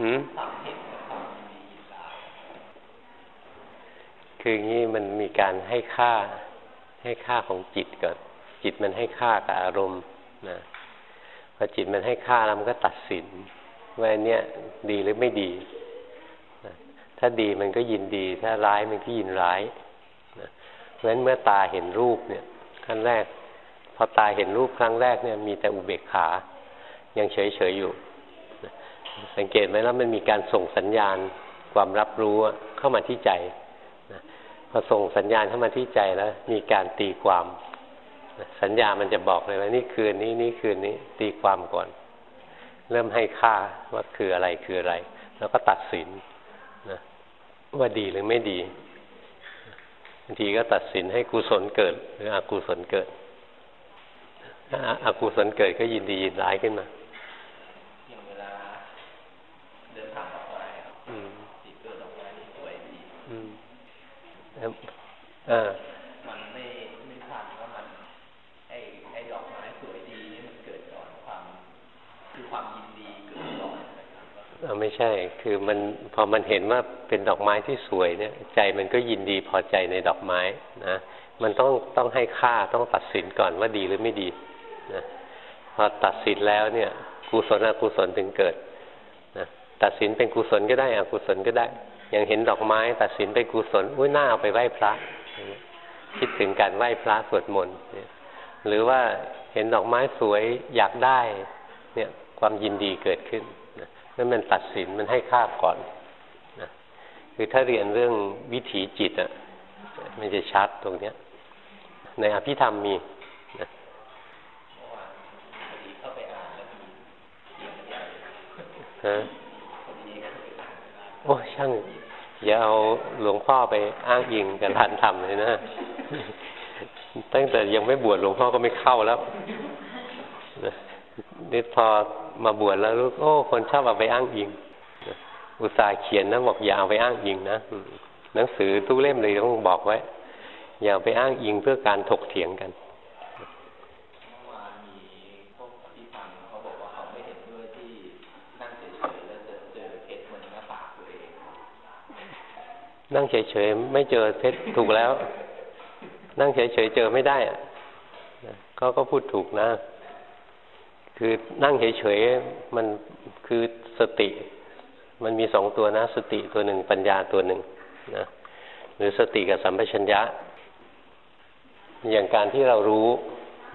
หืมคืออย่างนี้มันมีการให้ค่า ให้ค่าของจิตก่อน จิตมันให้ค่ากับอารมณ์นะพอจิตมันให้ค่าแล้วมันก็ตัดสินว่าเนี้ยดีหรือไม่ดีนะถ้าดีมันก็ยินดี ถ้าร้ายมันก็ยินร้ายนะเพราะฉะนั้นเมื่อตาเห็นรูปเนี่ยขั้นแรก พอตาเห็นรูปครั้งแรกเนี่ย มีแต่อุเบกขา ยังเฉยเฉยอยู่ สังเกตไหมแล้วมันมีการส่งสัญญาณความรับรู้เข้ามาที่ใจนะพอส่งสัญญาณเข้ามาที่ใจแล้ว มีการตีความสัญญามันจะบอกเลยว่านี่คืนนี้นี่คืนนี้ ตีความก่อน เริ่มให้ค่าว่าคืออะไรคืออะไร แล้วก็ตัดสินนะว่าดีหรือไม่ดีบางทีก็ตัดสินให้กุศลเกิด หรืออกุศลเกิดถ้าอกุศลเกิดก็ยินดียินร้ายขึ้นมาอย่างเวลาเดินทางออกไปจิตเกิดออกมาสวยดีอืม อ่าไม่ใช่ คือมันพอมันเห็นว่าเป็นดอกไม้ที่สวยเนี่ย ใจมันก็ยินดีพอใจในดอกไม้นะมันต้องต้องให้ค่าต้องตัดสินก่อนว่าดีหรือไม่ดีนะพอตัดสินแล้วเนี่ยกุศลอกุศลถึงเกิดนะตัดสินเป็นกุศลก็ได้อกุศลก็ได้ อย่างเห็นดอกไม้ตัดสินเป็นกุศลอุ้ยหน้าเอาไปไหว้พระคิดถึงการไหว้พระสวดมนต์หรือว่าเห็นดอกไม้สวยอยากได้ เนี่ยความยินดีเกิดขึ้นนั่นมันตัดสินมันให้ค่าก่อนนะคือถ้าเรียนเรื่องวิถีจิตอะมันจะชัดตรงเนี้ย ในอภิธรรมมีนะฮะโอ้ช่าง อย่าเอาหลวงพ่อไปอ้างอิงกันทันทำเลยนะ ตั้งแต่ยังไม่บวชหลวงพ่อก็ไม่เข้าแล้วนี่พอมาบวชแล้วรู้โอ้ คนชอบเอาไปอ้างอิง อุตส่าห์เขียนนะบอกอย่าเอาไปอ้างอิงนะหนังสือทุกเล่มเลยต้องบอกไว้ อย่าไปอ้างอิงเพื่อการถกเถียงกัน นั่งเฉยๆไม่เจอเพชรถูกแล้ว นั่งเฉยๆเจอไม่ได้อะเขาก็พูดถูกนะ คือนั่งเฉยๆมันคือสติ มันมีสองตัวนะ สติตัวหนึ่งปัญญาตัวหนึ่งนะหรือสติกับสัมปชัญญะ อย่างการที่เรารู้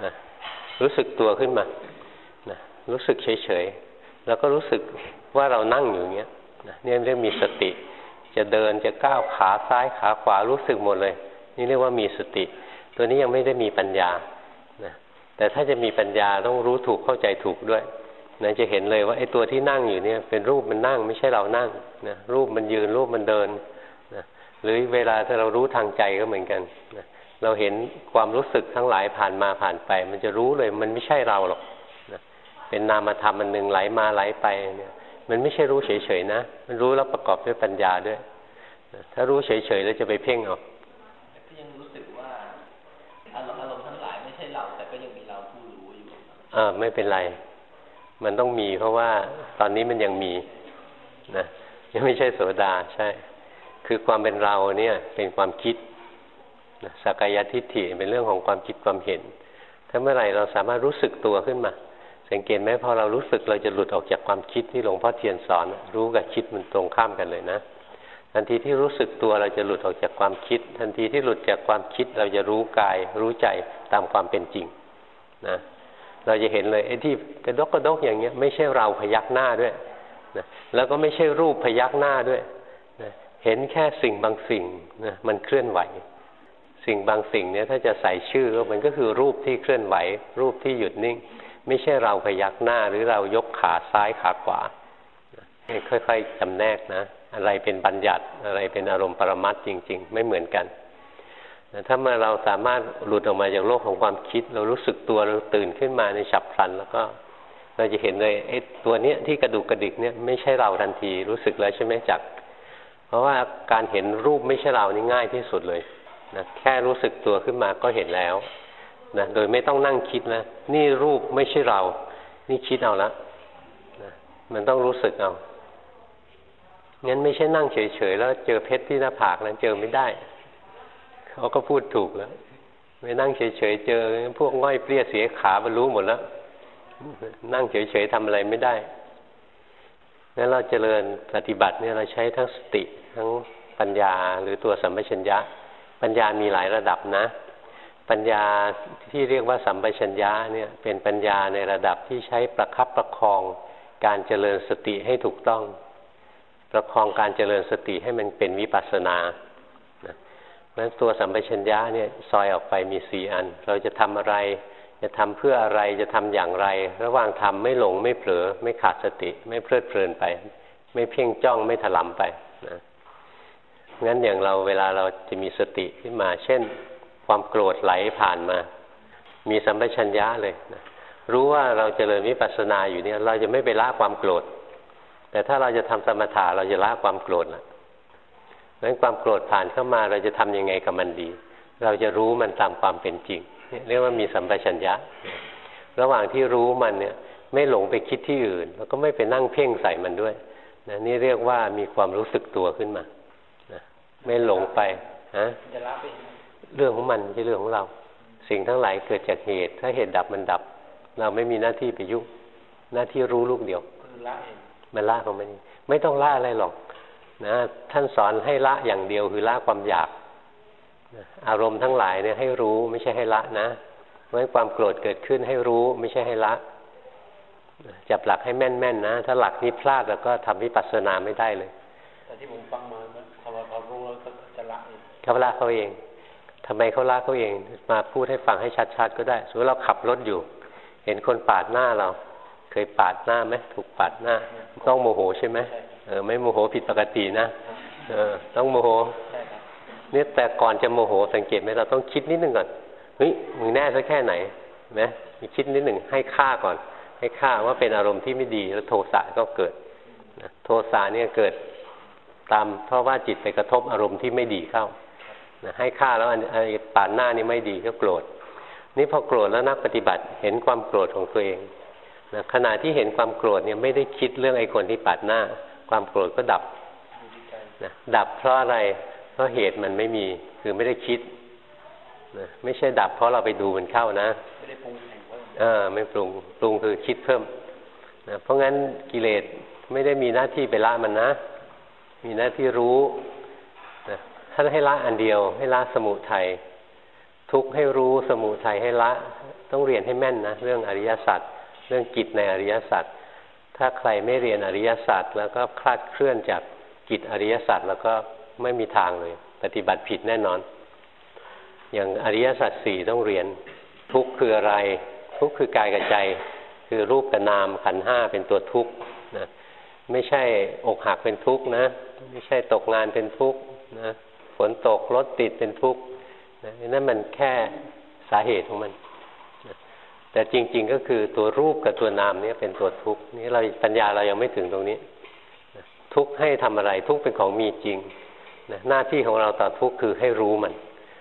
นะรู้สึกตัวขึ้นมานะรู้สึกเฉยๆแล้วก็รู้สึกว่าเรานั่งอยู่อย่างเงี้ยนะนี่เรียกมีสติ จะเดินจะก้าวขาซ้ายขาขวารู้สึกหมดเลย นี่เรียกว่ามีสติ ตัวนี้ยังไม่ได้มีปัญญาแต่ถ้าจะมีปัญญาต้องรู้ถูกเข้าใจถูกด้วยนะจะเห็นเลยว่าไอ้ตัวที่นั่งอยู่เนี่ยเป็นรูปมันนั่งไม่ใช่เรานั่งนะรูปมันยืนรูปมันเดินนะหรือเวลาถ้าเรารู้ทางใจก็เหมือนกันนะเราเห็นความรู้สึกทั้งหลายผ่านมาผ่านไป มันจะรู้เลยมันไม่ใช่เราหรอกนะเป็นนามธรรมมันหนึ่งไหลมาไหลไปเนี่ย มันไม่ใช่รู้เฉยๆนะ มันรู้แล้วประกอบด้วยปัญญาด้วยนะถ้ารู้เฉยๆแล้วจะไปเพ่งเอาเออไม่เป็นไร มันต้องมีเพราะว่าตอนนี้มันยังมีนะยังไม่ใช่โสดาใช่ คือความเป็นเราเนี่ย เป็นความคิดนะสักายทิฏฐิเป็นเรื่องของความคิดความเห็น ถ้าเมื่อไหร่เราสามารถรู้สึกตัวขึ้นมา สังเกตไหมพอเรารู้สึกเราจะหลุดออกจากความคิดที่หลวงพ่อเทียนสอน รู้กับคิดมันตรงข้ามกันเลยนะทันทีที่รู้สึกตัวเราจะหลุดออกจากความคิด ทันทีที่หลุดจากความคิดเราจะรู้กาย รู้ใจตามความเป็นจริงนะเราจะเห็นเลยไอ้ที่กระดกกระดกอย่างเงี้ยไม่ใช่เราพยักหน้าด้วยนะแล้วก็ไม่ใช่รูปพยักหน้าด้วยนะเห็นแค่สิ่งบางสิ่งนะมันเคลื่อนไหว สิ่งบางสิ่งเนี่ยถ้าจะใส่ชื่อมันก็คือรูปที่เคลื่อนไหว รูปที่หยุดนิ่ง ไม่ใช่เราพยักหน้าหรือเรายกขาซ้ายขาขวาค่อยๆจำแนกนะ อะไรเป็นบัญญัติอะไรเป็นอารมณ์ปรมัตจริง ๆ ไม่เหมือนกันถ้ามาเราสามารถหลุดออกมาจากโลกของความคิด เรารู้สึกตัวเราตื่นขึ้นมาในฉับพลัน แล้วก็เราจะเห็นเลยไอ้ตัวเนี้ยที่กระดูกกระดิกเนี่ยไม่ใช่เราทันทีรู้สึกแล้วใช่ไหมจัก เพราะว่าการเห็นรูปไม่ใช่เรานี่ง่ายที่สุดเลยนะแค่รู้สึกตัวขึ้นมาก็เห็นแล้ว นะโดยไม่ต้องนั่งคิดนะนี่รูปไม่ใช่เรา นี่คิดเอาละนะมันต้องรู้สึกเอางั้นไม่ใช่นั่งเฉยๆแล้วเจอเพชรที่หน้าผากนั้นเจอไม่ได้เขาก็พูดถูกแล้วไม่นั่งเฉยๆเจอ พวกง่อยเปรี้ยเสียขาบรรลุหมดแล้วนั่งเฉยๆทำอะไรไม่ได้งั้นเราเจริญปฏิบัติเนี่ยเราใช้ทั้งสติทั้งปัญญาหรือตัวสัมปชัญญะ ปัญญามีหลายระดับนะ ปัญญาที่เรียกว่าสัมปชัญญะเนี่ยเป็นปัญญาในระดับที่ใช้ประคับประคองการเจริญสติให้ถูกต้อง ประคองการเจริญสติให้มันเป็นวิปัสสนาเพราะฉะนั้นตัวสัมปชัญญะเนี่ยซอยออกไปมีสี่อัน เราจะทำอะไร จะทำเพื่ออะไรจะทำอย่างไร ระหว่างทำไม่หลงไม่เผลอ ไม่ขาดสติ ไม่เพลิดเพลินไป ไม่เพ่งจ้องไม่ถลำไปนะงั้นอย่างเราเวลาเราจะมีสติขึ้นมา เช่น ความโกรธไหลผ่านมา มีสัมปชัญญะเลยนะรู้ว่าเราจเจริญวิปัสสนาอยู่เนี่ย เราจะไม่ไปละความโกรธ แต่ถ้าเราจะทำสมถะเราจะละความโกรธละงั้นความโกรธผ่านเข้ามาเราจะทํำยังไงกับมันดี เราจะรู้มันตามความเป็นจริง เรียกว่ามีสัมปชัญญะ ระหว่างที่รู้มันเนี่ย ไม่หลงไปคิดที่อื่น แล้วก็ไม่ไปนั่งเพ่งใส่มันด้วยนะนี่เรียกว่ามีความรู้สึกตัวขึ้นมานะไม่หลงไปฮะ เรื่องของมันไม่ใช่เรื่องของเรา สิ่งทั้งหลายเกิดจากเหตุ ถ้าเหตุดับมันดับ เราไม่มีหน้าที่ไปยุ่งหน้าที่รู้ลูกเดียวมันละของมันไม่ต้องละอะไรหรอกนะท่านสอนให้ละอย่างเดียวคือละความอยากอารมณ์ทั้งหลายเนี่ยให้รู้ไม่ใช่ให้ละนะเพราะความโกรธเกิดขึ้นให้รู้ไม่ใช่ให้ละจับหลักให้แม่นๆนะ ถ้าหลักนี้พลาดแล้วก็ทำวิปัสสนาไม่ได้เลย แต่ที่ผมฟังมาเขาเขารู้แล้วก็จะละเองเขาละเขาเอง ทำไมเขาละเขาเอง มาพูดให้ฟังให้ชัดๆก็ได้สมมติเราขับรถอยู่ เห็นคนปาดหน้าเรา เคยปาดหน้าไหมถูกปาดหน้า ต้องโมโหใช่ไหมเออไม่โมโหผิดปกตินะเออต้องโมโหเนี่ยแต่ก่อนจะโมโหสังเกตไหมเราต้องคิดนิดนึงก่อนเฮ้ยมึงแน่สักแค่ไหนนะมีคิดนิดหนึ่งให้ค่าก่อน ให้ค่าว่าเป็นอารมณ์ที่ไม่ดีแล้วโทสะก็เกิดนะโทสะเนี่ยเกิดตามเพราะว่าจิตไปกระทบอารมณ์ที่ไม่ดีเข้า ให้ค่าแล้วอันป่านหน้านี่ไม่ดีก็โกรธ นี่พอโกรธแล้วนักปฏิบัติเห็นความโกรธของตัวเองนะขณะที่เห็นความโกรธเนี่ยไม่ได้คิดเรื่องไอ้คนที่ปาดหน้า ความโกรธก็ดับนะดับเพราะอะไร เพราะเหตุมันไม่มีคือไม่ได้คิดนะไม่ใช่ดับเพราะเราไปดูมันเข้านะไม่ได้ปรุงเออไม่ปรุงปรุงคือคิดเพิ่มนะเพราะงั้นกิเลสไม่ได้มีหน้าที่ไปละมันนะ มีหน้าที่รู้นะ ท่านให้ละอันเดียว ให้ละสมุทัยทุกให้รู้สมุทัยให้ละ ต้องเรียนให้แม่นนะเรื่องอริยสัจเรื่องกิจในอริยสัจถ้าใครไม่เรียนอริยสัจแล้วก็คลาดเคลื่อนจากกิจอริยสัจแล้วก็ไม่มีทางเลย ปฏิบัติผิดแน่นอน อย่างอริยสัจสี่ต้องเรียน ทุกคืออะไร ทุกคือกายกับใจ คือรูปกับนามขันห้าเป็นตัวทุกข์นะไม่ใช่อกหักเป็นทุกข์นะ ไม่ใช่ตกงานเป็นทุกข์นะ ฝนตกรถติดเป็นทุกข์นั่นมันแค่สาเหตุของมัน แต่จริง ๆ ก็คือตัวรูปกับตัวนามนี่เป็นตัวทุกข์นี่เราปัญญาเรายังไม่ถึงตรงนี้ ทุกข์ให้ทำอะไรทุกข์เป็นของมีจริงหน้าที่ของเราต่อทุกข์คือให้รู้มัน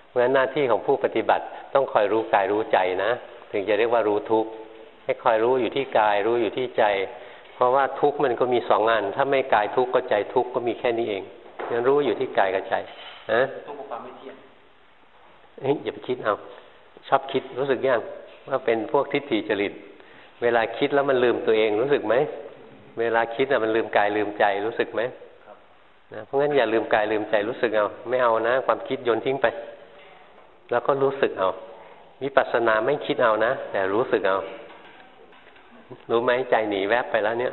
เพราะฉะนั้นหน้าที่ของผู้ปฏิบัติต้องคอยรู้กายรู้ใจนะ ถึงจะเรียกว่ารู้ทุกข์ให้คอยรู้อยู่ที่กายรู้อยู่ที่ใจ เพราะว่าทุกข์มันก็มีสองงาน ถ้าไม่กายทุกข์ก็ใจทุกข์ก็มีแค่นี้เองยังรู้อยู่ที่กายกับใจ นะทุกข์ความไม่เที่ยงเฮ้ยอย่าไปคิดเอาชอบคิดรู้สึกยังว่าเป็นพวกทิฏฐิจริต เวลาคิดแล้วมันลืมตัวเองรู้สึกไหมเวลาคิดอะมันลืมกายลืมใจรู้สึกไหมนะเพราะงั้นอย่าลืมกายลืมใจรู้สึกเอาไม่เอานะ ความคิดโยนทิ้งไป แล้วก็รู้สึกเอาวิปัสสนาไม่คิดเอานะ แต่รู้สึกเอา รู้ไหมใจหนีแวบไปแล้วเนี่ย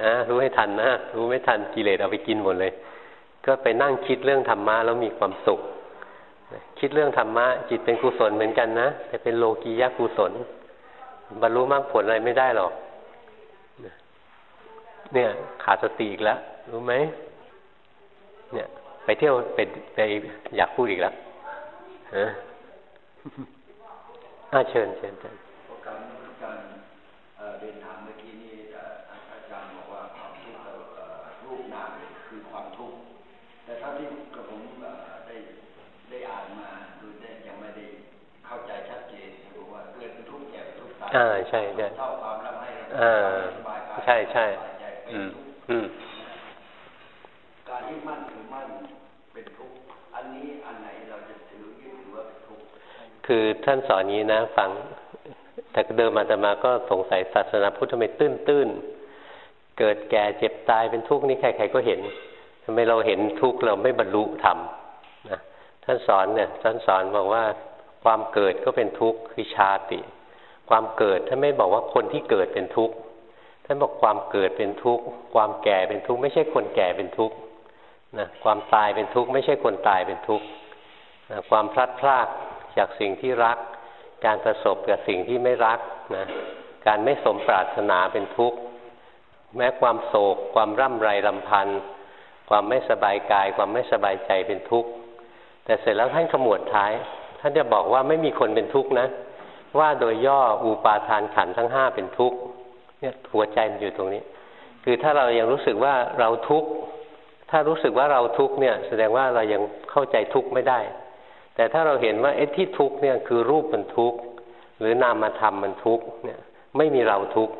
นะรู้ให้ทันนะ รู้ไม่ทันกิเลสเอาไปกินหมดเลย ก็ไปนั่งคิดเรื่องธรรมะแล้วมีความสุข คิดเรื่องธรรมะจิตเป็นกุศลเหมือนกันนะแต่เป็นโลกียะกุศล บรรลุมรรคผลอะไรไม่ได้หรอกเนี่ยขาดสติอีกแล้วรู้ไหมเนี่ยไปเที่ยวไปไปอยากพูดอีกแล้วฮะอาเชิญเชิญเชิญ อ่าใช่ใช่อ่าใช่ใช่อืมอืมการยึดมั่นถือมั่นเป็นทุกข์อันนี้อันไหนเราจะถือยึดถือว่าเป็นทุกข์คือท่านสอนนี้นะฟัง แต่เดิมมาแต่มาก็สงสัยศาสนาพุทธทำไมตื้นตื้นเกิดแก่เจ็บตายเป็นทุกข์นี่ใครๆก็เห็นทำไมเราเห็นทุกข์เราไม่บรรลุธรรมนะท่านสอนเนี่ยท่านสอนบอกว่าความเกิดก็เป็นทุกข์คือชาติ ความเกิดท่านไม่บอกว่าคนที่เกิดเป็นทุกข์ท่านบอกความเกิดเป็นทุกข์ความแก่เป็นทุกข์ไม่ใช่คนแก่เป็นทุกข์นะความตายเป็นทุกข์ไม่ใช่คนตายเป็นทุกข์นะความพลัดพรากจากสิ่งที่รัก การประสบกับสิ่งที่ไม่รักนะการไม่สมปรารถนาเป็นทุกข์แม้ความโศก ความร่ำไรรำพันความไม่สบายกาย ความไม่สบายใจเป็นทุกข์แต่เสร็จแล้วท่านขมวดท้าย ท่านจะบอกว่าไม่มีคนเป็นทุกข์นะ ว่าโดยย่ออุปาทานขันทั้งห้าเป็นทุกข์เนี่ยหัวใจมันอยู่ตรงนี้ คือถ้าเรายังรู้สึกว่าเราทุกข์ถ้ารู้สึกว่าเราทุกข์เนี่ย แสดงว่าเรายังเข้าใจทุกข์ไม่ได้ แต่ถ้าเราเห็นว่าไอ้ที่ทุกข์เนี่ยคือรูปมันทุกข์หรือนามธรรมมันทุกข์เนี่ยไม่มีเราทุกข์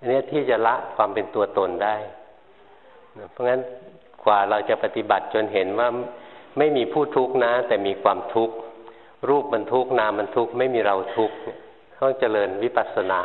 อันนี้ที่จะละความเป็นตัวตนได้เพราะงั้นกว่าเราจะปฏิบัติจนเห็นว่าไม่มีผู้ทุกข์นะ แต่มีความทุกข์ รูปมันทุกข์นามมันทุกข์ไม่มีเราทุกข์ต้องเจริญวิปัสสนา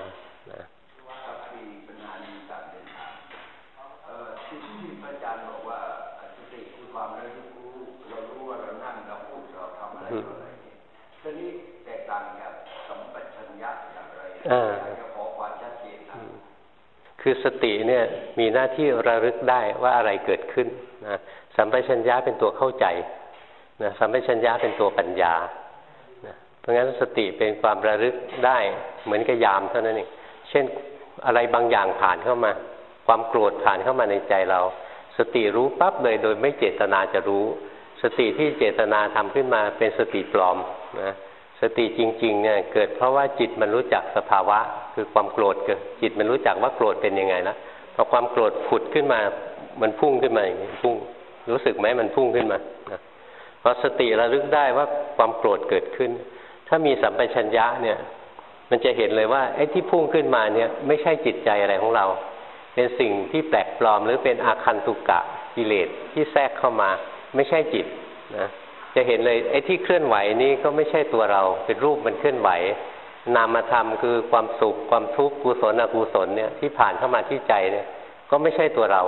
คือสติเนี่ยมีหน้าที่ระลึกได้ว่าอะไรเกิดขึ้นนะสัมปชัญญะเป็นตัวเข้าใจนะสัมปชัญญะเป็นตัวปัญญานะเพ ราะงั้นสติเป็นความระลึกได้เหมือนกับยามเท่านั้นเองเช่นอะไรบางอย่างผ่านเข้ามา ความโกรธผ่านเข้ามาในใจเรา สติรู้ปั๊บเลยโดยไม่เจตนาจะรู้ สติที่เจตนาทำขึ้นมาเป็นสติปลอมนะสติจริงๆเนี่ยเกิดเพราะว่าจิตมันรู้จักสภาวะ คือความโกรธเกิดจิตมันรู้จักว่าโกรธเป็นยังไงนะพอความโกรธผุดขึ้นมามันพุ่งขึ้นมาอย่างนี้พุ่งรู้สึกไหมมันพุ่งขึ้นมาพอสติระลึกได้ว่าความโกรธเกิดขึ้น ถ้ามีสัมปชัญญะเนี่ย มันจะเห็นเลยว่าไอ้ที่พุ่งขึ้นมาเนี่ยไม่ใช่จิตใจอะไรของเรา เป็นสิ่งที่แปลกปลอม หรือเป็นอาคันตุกะกิเลสที่แทรกเข้ามาไม่ใช่จิตนะจะเห็นเลยไอ้ที่เคลื่อนไหวนี้ก็ไม่ใช่ตัวเราเป็นรูปมันเคลื่อนไหว นามธรรมคือความสุขความทุกข์กุศลอกุศลเนี่ยที่ผ่านเข้ามาที่ใจเนี่ย ก็ไม่ใช่ตัวเรา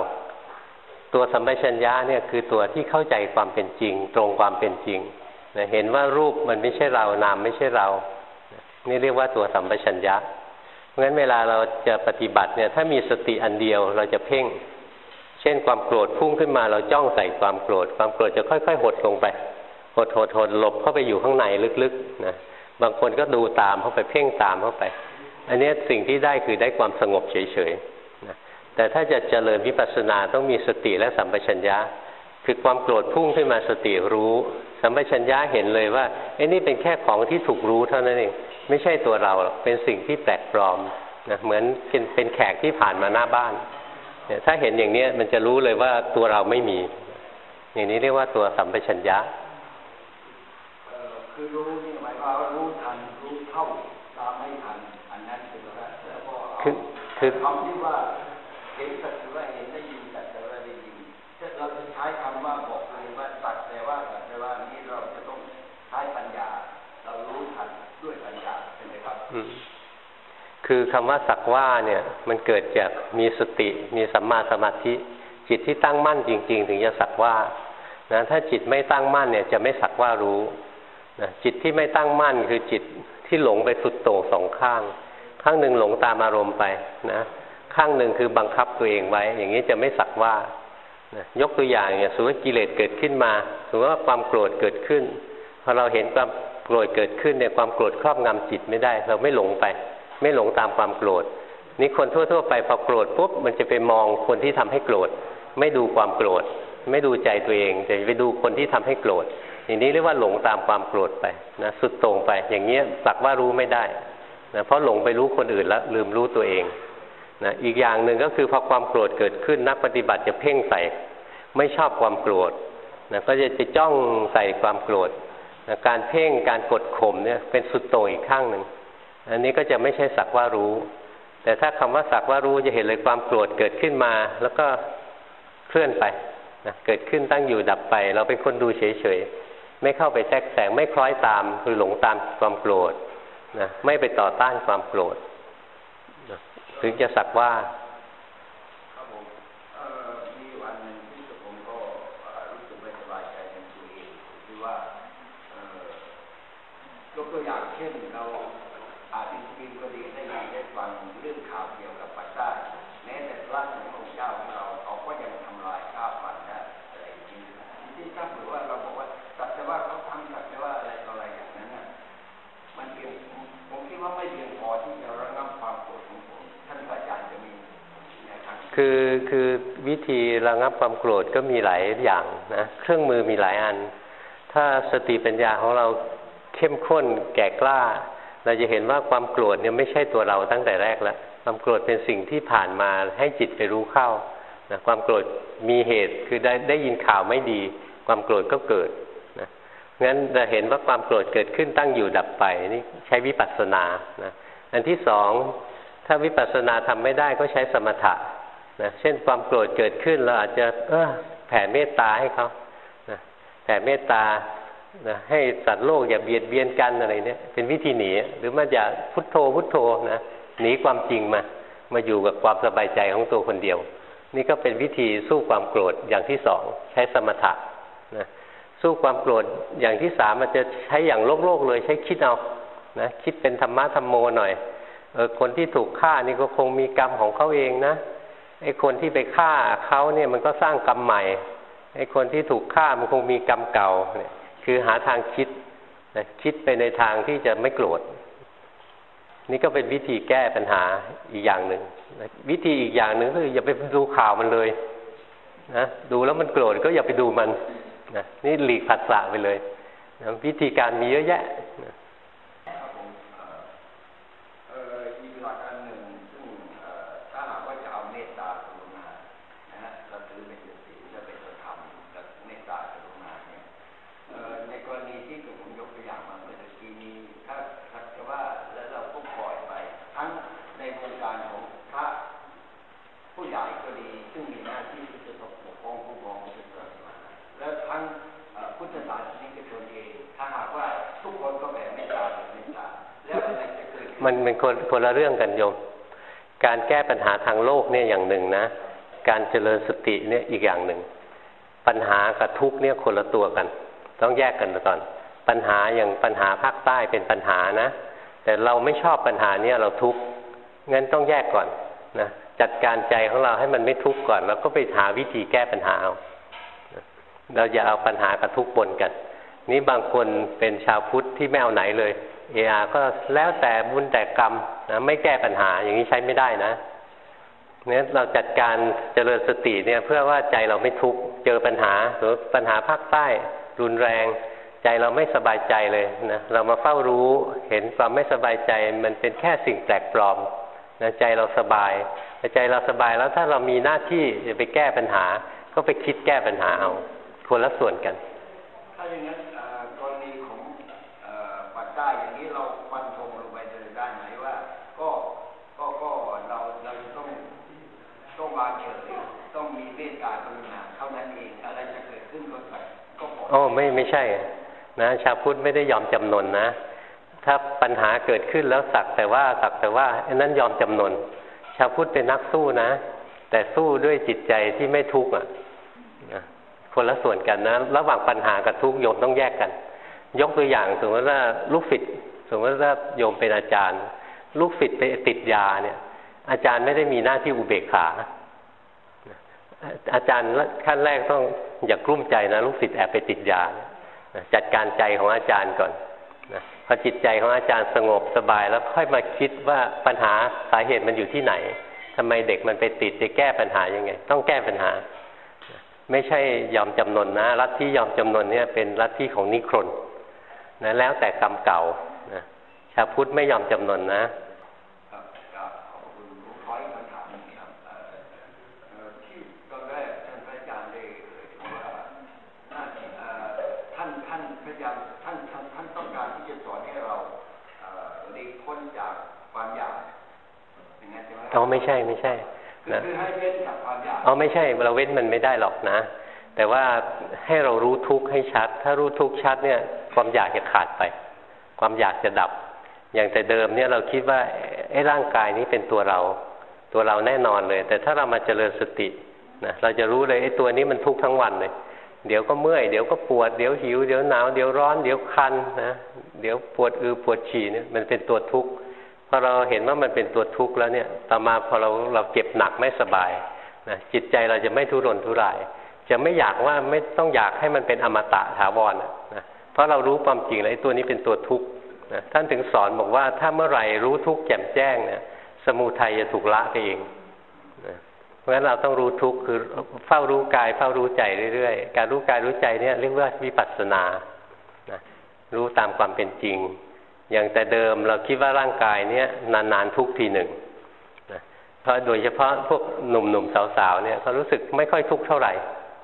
ตัวสัมปชัญญะเนี่ยคือตัวที่เข้าใจความเป็นจริง ตรงความเป็นจริง เห็นว่ารูปมันไม่ใช่เรานามไม่ใช่เรา นี่เรียกว่าตัวสัมปชัญญะเพราะฉะนั้นเวลาเราจะปฏิบัติเนี่ยถ้ามีสติอันเดียวเราจะเพ่ง เช่นความโกรธพุ่งขึ้นมาเราจ้องใส่ความโกรธ ความโกรธจะค่อย ๆ หดลงไป หดหดหดหลบเข้าไปอยู่ข้างในลึกๆนะบางคนก็ดูตามเข้าไปเพ่งตามเข้าไป อันนี้สิ่งที่ได้คือได้ความสงบเฉยๆนะแต่ถ้าจะเจริญวิปัสสนาต้องมีสติและสัมปชัญญะ คือความโกรธพุ่งขึ้นมาสติรู้สัมปชัญญะเห็นเลยว่าไอ้นี่เป็นแค่ของที่ถูกรู้เท่านั้นเองไม่ใช่ตัวเราเป็นสิ่งที่แปลกปลอมนะเหมือนเป็นเป็นแขกที่ผ่านมาหน้าบ้านเนี่ยถ้าเห็นอย่างนี้มันจะรู้เลยว่าตัวเราไม่มี อย่างนี้เรียกว่าตัวสัมปชัญญะคือรู้นี่หมายว่ารู้ทันรู้เท่าตามให้ทันอันนั้นเป็นแล้วแล้วก็คือคือคำที่ว่าเห็นสัตว์ว่าเห็นได้ยินสัตว์แต่ว่าได้ยินเราจะใช้คำว่าบอกเลยว่าสัตว์แต่ว่าสัตว์แต่ว่านี้เราจะต้องใช้ปัญญา เรารู้ทันด้วยปัญญาใช่ไหมครับ คือคำว่าสักว่าเนี่ยมันเกิดจากมีสติ มีสัมมาสมาธิจิตที่ตั้งมั่นจริง ๆ ถึงจะสักว่านะถ้าจิตไม่ตั้งมั่นเนี่ยจะไม่สักว่ารู้นะจิตที่ไม่ตั้งมั่นคือจิตที่หลงไปสุดโต่งสองข้าง ข้างหนึ่งหลงตามอารมณ์ไปนะข้างหนึ่งคือบังคับตัวเองไว้ อย่างนี้จะไม่สักว่านะยกตัวอย่างเนี่ยสมมติกิเลสเกิดขึ้นมาสมมติว่าความโกรธเกิดขึ้นพอเราเห็นความโกรธเกิดขึ้นเนี่ยความโกรธครอบงำจิตไม่ได้ เราไม่หลงไป ไม่หลงตามความโกรธ นี่คนทั่ว ๆ ไปพอโกรธปุ๊บมันจะไปมองคนที่ทำให้โกรธ ไม่ดูความโกรธ ไม่ดูใจตัวเองแต่ไปดูคนที่ทำให้โกรธอย่างนี้เรียกว่าหลงตามความโกรธไปนะสุดตรงไป อย่างเงี้ยสักว่ารู้ไม่ได้นะเพราะหลงไปรู้คนอื่นแล้วลืมรู้ตัวเองนะอีกอย่างหนึ่งก็คือพอความโกรธเกิดขึ้นนักปฏิบัติจะเพ่งใส่ ไม่ชอบความโกรธนะก็จะจะจ้องใส่ความโกรธนะการเพ่งการกดข่มเนี่ยเป็นสุดโต่งอีกข้างหนึ่ง อันนี้ก็จะไม่ใช่สักว่ารู้ แต่ถ้าคำว่าสักว่ารู้จะเห็นเลยความโกรธเกิดขึ้นมา แล้วก็เคลื่อนไปนะเกิดขึ้นตั้งอยู่ดับไป เราเป็นคนดูเฉยๆไม่เข้าไปแทรกแซงไม่คล้อยตามคือหลงตามความโกรธนะไม่ไปต่อต้านความโกรธนะถึงจะสักว่าก็ตัวอย่างเช่นเรา คือคือวิธีระงับความโกรธก็มีหลายอย่างนะเครื่องมือมีหลายอัน ถ้าสติปัญญาของเราเข้มข้นแก่กล้า เราจะเห็นว่าความโกรธเนี่ยไม่ใช่ตัวเราตั้งแต่แรกแล้วความโกรธเป็นสิ่งที่ผ่านมาให้จิตไปรู้เข้านะความโกรธมีเหตุคือได้ได้ยินข่าวไม่ดี ความโกรธก็เกิดนะงั้นจะเห็นว่าความโกรธเกิดขึ้นตั้งอยู่ดับไปนี่ใช้วิปัสสนานะอันที่สองถ้าวิปัสสนาทำไม่ได้ก็ใช้สมถะ นะเช่นความโกรธเกิดขึ้นเราอาจจะเออแผ่เมตตาให้เขานะแผ่เมตตานะให้สัตว์โลกอย่าเบียดเบียนกันอะไรเนี่ยเป็นวิธีหนี หรือมันจะพุทโธพุทโธนะหนีความจริงมา มาอยู่กับความสบายใจของตัวคนเดียว นี่ก็เป็นวิธีสู้ความโกรธอย่างที่สองใช้สมถะนะสู้ความโกรธอย่างที่สามมันจะใช้อย่างโลกโลกเลยใช้คิดเอานะคิดเป็นธรรมะธรรมโมหน่อยเออคนที่ถูกฆ่านี่ก็คงมีกรรมของเขาเองนะ ไอ้คนที่ไปฆ่าเขาเนี่ยมันก็สร้างกรรมใหม่ไอ้คนที่ถูกฆ่ามันคงมีกรรมเก่าเนี่ยคือหาทางคิดนะคิดไปในทางที่จะไม่โกรธนี่ก็เป็นวิธีแก้ปัญหาอีกอย่างหนึ่งนะวิธีอีกอย่างหนึ่งคืออย่าไปดูข่าวมันเลยนะดูแล้วมันโกรธก็อย่าไปดูมันนะนี่หลีกผัสสะไปเลยนะวิธีการมีเยอะแยะนะ มันเป็นคนคนละเรื่องกันโยม การแก้ปัญหาทางโลกเนี่ยอย่างหนึ่งนะ การเจริญสติเนี่ยอีกอย่างหนึ่ง ปัญหากับทุกเนี่ยคนละตัวกัน ต้องแยกกันก่อน ปัญหาอย่างปัญหาภาคใต้เป็นปัญหานะ แต่เราไม่ชอบปัญหาเนี่ยเราทุกข์งั้นต้องแยกก่อนนะจัดการใจของเราให้มันไม่ทุกข์ก่อน แล้วก็ไปหาวิธีแก้ปัญหาเอาเราอย่าเอาปัญหากับทุกข์บนกัน นี้บางคนเป็นชาวพุทธที่ไม่เอาไหนเลย เออาก็แล้วแต่บุญแต่กรรมนะไม่แก้ปัญหาอย่างนี้ใช้ไม่ได้นะเนี่ยเราจัดการเจริญสติเนี่ยเพื่อว่าใจเราไม่ทุกข์เจอปัญหาหรือปัญหาภาคใต้รุนแรง ใจเราไม่สบายใจเลยนะเรามาเฝ้ารู้เห็นความไม่สบายใจมันเป็นแค่สิ่งแปลกปลอมนะใจเราสบายใจเราสบายแล้วถ้าเรามีหน้าที่จะไปแก้ปัญหา ก็ไปคิดแก้ปัญหาเอาคนละส่วนกันถ้าอย่างนั้น อ้ไม่ไม่ใช่ นะ ชาวพุทธไม่ได้ยอมจำนนนะ ถ้าปัญหาเกิดขึ้นแล้วสักแต่ว่าสักแต่ว่าอันนั้นยอมจำนน ชาวพุทธเป็นนักสู้นะ แต่สู้ด้วยจิตใจที่ไม่ทุกข์อะคนละส่วนกันนะ ระหว่างปัญหากับทุกข์โยมต้องแยกกัน ยกตัวอย่างสมมติว่าลูกศิษย์สมมติว่าโยมเป็นอาจารย์ ลูกศิษย์ไปติดยาเนี่ย อาจารย์ไม่ได้มีหน้าที่อุเบกขา อาจารย์ขั้นแรกต้องอย่ากลุ้มใจนะลูกศิษย์แอบไปติดยาจัดการใจของอาจารย์ก่อนนะพอจิตใจของอาจารย์สงบสบายแล้วค่อยมาคิดว่าปัญหาสาเหตุมันอยู่ที่ไหนทำไมเด็กมันไปติดจะแก้ปัญหายังไง ต้องแก้ปัญหา ไม่ใช่ยอมจำนนนะรัฐที่ยอมจำนนเนี่ยเป็นรัฐที่ของนิครนนะแล้วแต่กรรมเก่านะชาวพุทธไม่ยอมจำนนนะ เอาไม่ใช่ไม่ใช่นะเอาไม่ใช่เราเว้นมันไม่ได้หรอกนะ แต่ว่าให้เรารู้ทุกข์ให้ชัด ถ้ารู้ทุกข์ชัดเนี่ย ความอยากจะขาดไป ความอยากจะดับ อย่างแต่เดิมเนี่ยเราคิดว่าไอ้ร่างกายนี้เป็นตัวเรา ตัวเราแน่นอนเลย แต่ถ้าเรามาเจริญสตินะเราจะรู้เลยไอ้ตัวนี้มันทุกข์ทั้งวันเลย เดี๋ยวก็เมื่อยเดี๋ยวก็ปวดเดี๋ยวหิวเดี๋ยวหนาวเดี๋ยวร้อนเดี๋ยวคันนะเดี๋ยวปวดอือปวดฉี่เนี่ยมันเป็นตัวทุกข์ พอเราเห็นว่ามันเป็นตัวทุกข์แล้วเนี่ยต่อมาพอเราเราเจ็บหนักไม่สบายนะจิตใจเราจะไม่ทุรนทุราย จะไม่อยากว่าไม่ต้องอยากให้มันเป็นอมตะถาวรนะเพราะเรารู้ความจริงแล้วตัวนี้เป็นตัวทุกข์นะท่านถึงสอนบอกว่าถ้าเมื่อไหร่รู้ทุกข์แจ่มแจ้งเนี่ยสมุทัยจะถูกละไปเองนะเพราะฉะนั้นเราต้องรู้ทุกข์คือเฝ้ารู้กาย เฝ้ารู้ใจเรื่อยๆ การรู้กายรู้ใจเนี่ยเรียกว่าวิปัสสนานะรู้ตามความเป็นจริง อย่างแต่เดิมเราคิดว่าร่างกายเนี่ยนานๆทุกทีหนึ่งนะเพราะโดยเฉพาะพวกหนุ่มๆสาวๆเนี่ยเขารู้สึกไม่ค่อยทุกข์เท่าไหร่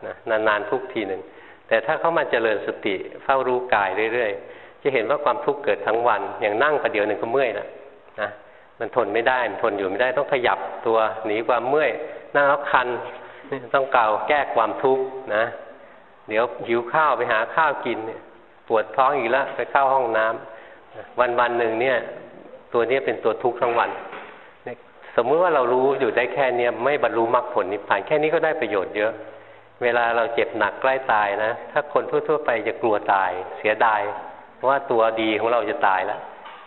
นะนานๆทุกทีหนึ่งแต่ถ้าเขามาเจริญสติเฝ้ารู้กายเรื่อยๆ จะเห็นว่าความทุกข์เกิดทั้งวัน อย่างนั่งประเดี๋ยวหนึ่งก็เมื่อยแล้วนะมันทนไม่ได้มันทนอยู่ไม่ได้ต้องขยับตัวหนีความเมื่อยนั่งแล้วคันต้องเกาแก้ความทุกข์นะ เดี๋ยวหิวข้าวไปหาข้าวกินเนี่ยปวดท้องอีกแล้วไปเข้าห้องน้ำ วันวันหนึ่งเนี่ย ตัวนี้เป็นตัวทุกข์ทั้งวันสมมุติว่าเรารู้อยู่ได้แค่เนี้ยไม่บรรลุมรรคผลนิพพานแค่นี้ก็ได้ประโยชน์เยอะ เวลาเราเจ็บหนักใกล้ตายนะ ถ้าคนทั่ว ๆ ไปจะกลัวตาย เสียดายว่าตัวดีของเราจะตายแล้ว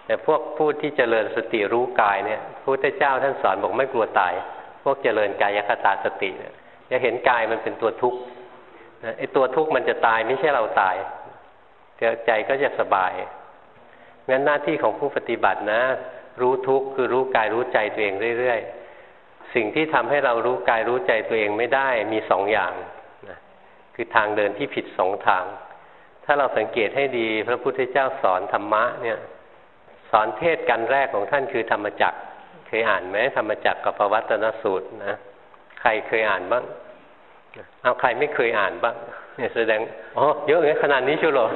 แต่พวกผู้ที่เจริญสติรู้กายเนี่ยพระพุทธเจ้าท่านสอนบอกไม่กลัวตาย พวกเจริญกายคตาสติเนี่ยจะเห็นกายมันเป็นตัวทุกข์ไอ้ตัวทุกข์มันจะตายไม่ใช่เราตายใจก็จะสบาย งั้นหน้าที่ของผู้ปฏิบัตินะ รู้ทุกข์คือรู้กายรู้ใจตัวเองเรื่อยๆ สิ่งที่ทำให้เรารู้กายรู้ใจตัวเองไม่ได้มีสองอย่างนะคือทางเดินที่ผิดสองทาง ถ้าเราสังเกตให้ดีพระพุทธเจ้าสอนธรรมะเนี่ยสอนเทศกันแรกของท่านคือธรรมจักเคยอ่านไหมธรรมจักกับปวัตนสูตรนะใครเคยอ่านบ้างเอาใครไม่เคยอ่านบ้างเนี่ยแสดงอ๋อเยอะเลยขนาดนี้ชัวร์หรอ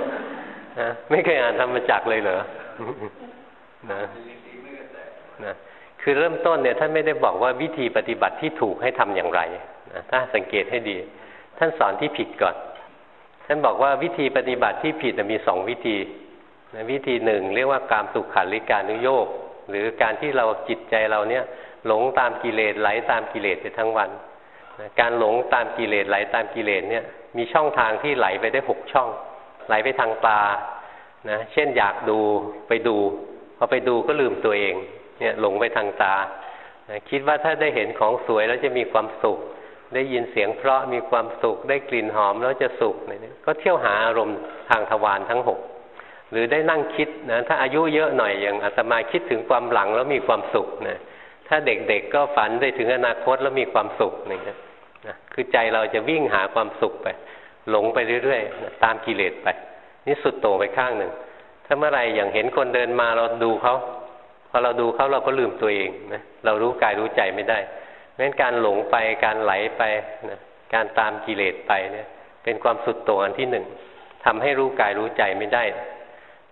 นะไม่เคยอ่านธรรมจักเลยเหรอนะนะคือเริ่มต้นเนี่ยท่านไม่ได้บอกว่าวิธีปฏิบัติที่ถูกให้ทำอย่างไรนะถ้าสังเกตให้ดี ท่านสอนที่ผิดก่อน ท่านบอกว่าวิธีปฏิบัติที่ผิดมีสองวิธีนะวิธีหนึ่งเรียกว่าการสุขขันลิการนุโยกหรือการที่เราจิตใจเราเนี่ย หลงตามกิเลสไหลตามกิเลสไปทั้งวันนะการหลงตามกิเลสไหลตามกิเลสเนี่ย มีช่องทางที่ไหลไปได้หกช่อง ไหลไปทางตานะเช่นอยากดูไปดูพอไปดูก็ลืมตัวเองเนี่ยหลงไปทางตานะคิดว่าถ้าได้เห็นของสวยแล้วจะมีความสุข ได้ยินเสียงเพราะมีความสุข ได้กลิ่นหอมแล้วจะสุขเนี่ยก็เที่ยวหาอารมณ์ทางทวารทั้งหกหรือได้นั่งคิดนะถ้าอายุเยอะหน่อยอย่างอาตมาคิดถึงความหลังแล้วมีความสุขนะถ้าเด็กๆก็ฝันได้ถึงอนาคตแล้วมีความสุขนี่นะคือใจเราจะวิ่งหาความสุขไป หลงไปเรื่อยๆ ตามกิเลสไป นี่สุดโต่งไปข้างหนึ่ง ถ้าเมื่อไรอย่างเห็นคนเดินมาเราดูเขาพอเราดูเขาเราก็ลืมตัวเองนะเรารู้กายรู้ใจไม่ได้เพราะฉะนั้นการหลงไปการไหลไปนะการตามกิเลสไปเนี่ยเป็นความสุดโต่งอันที่หนึ่งทำให้รู้กายรู้ใจไม่ได้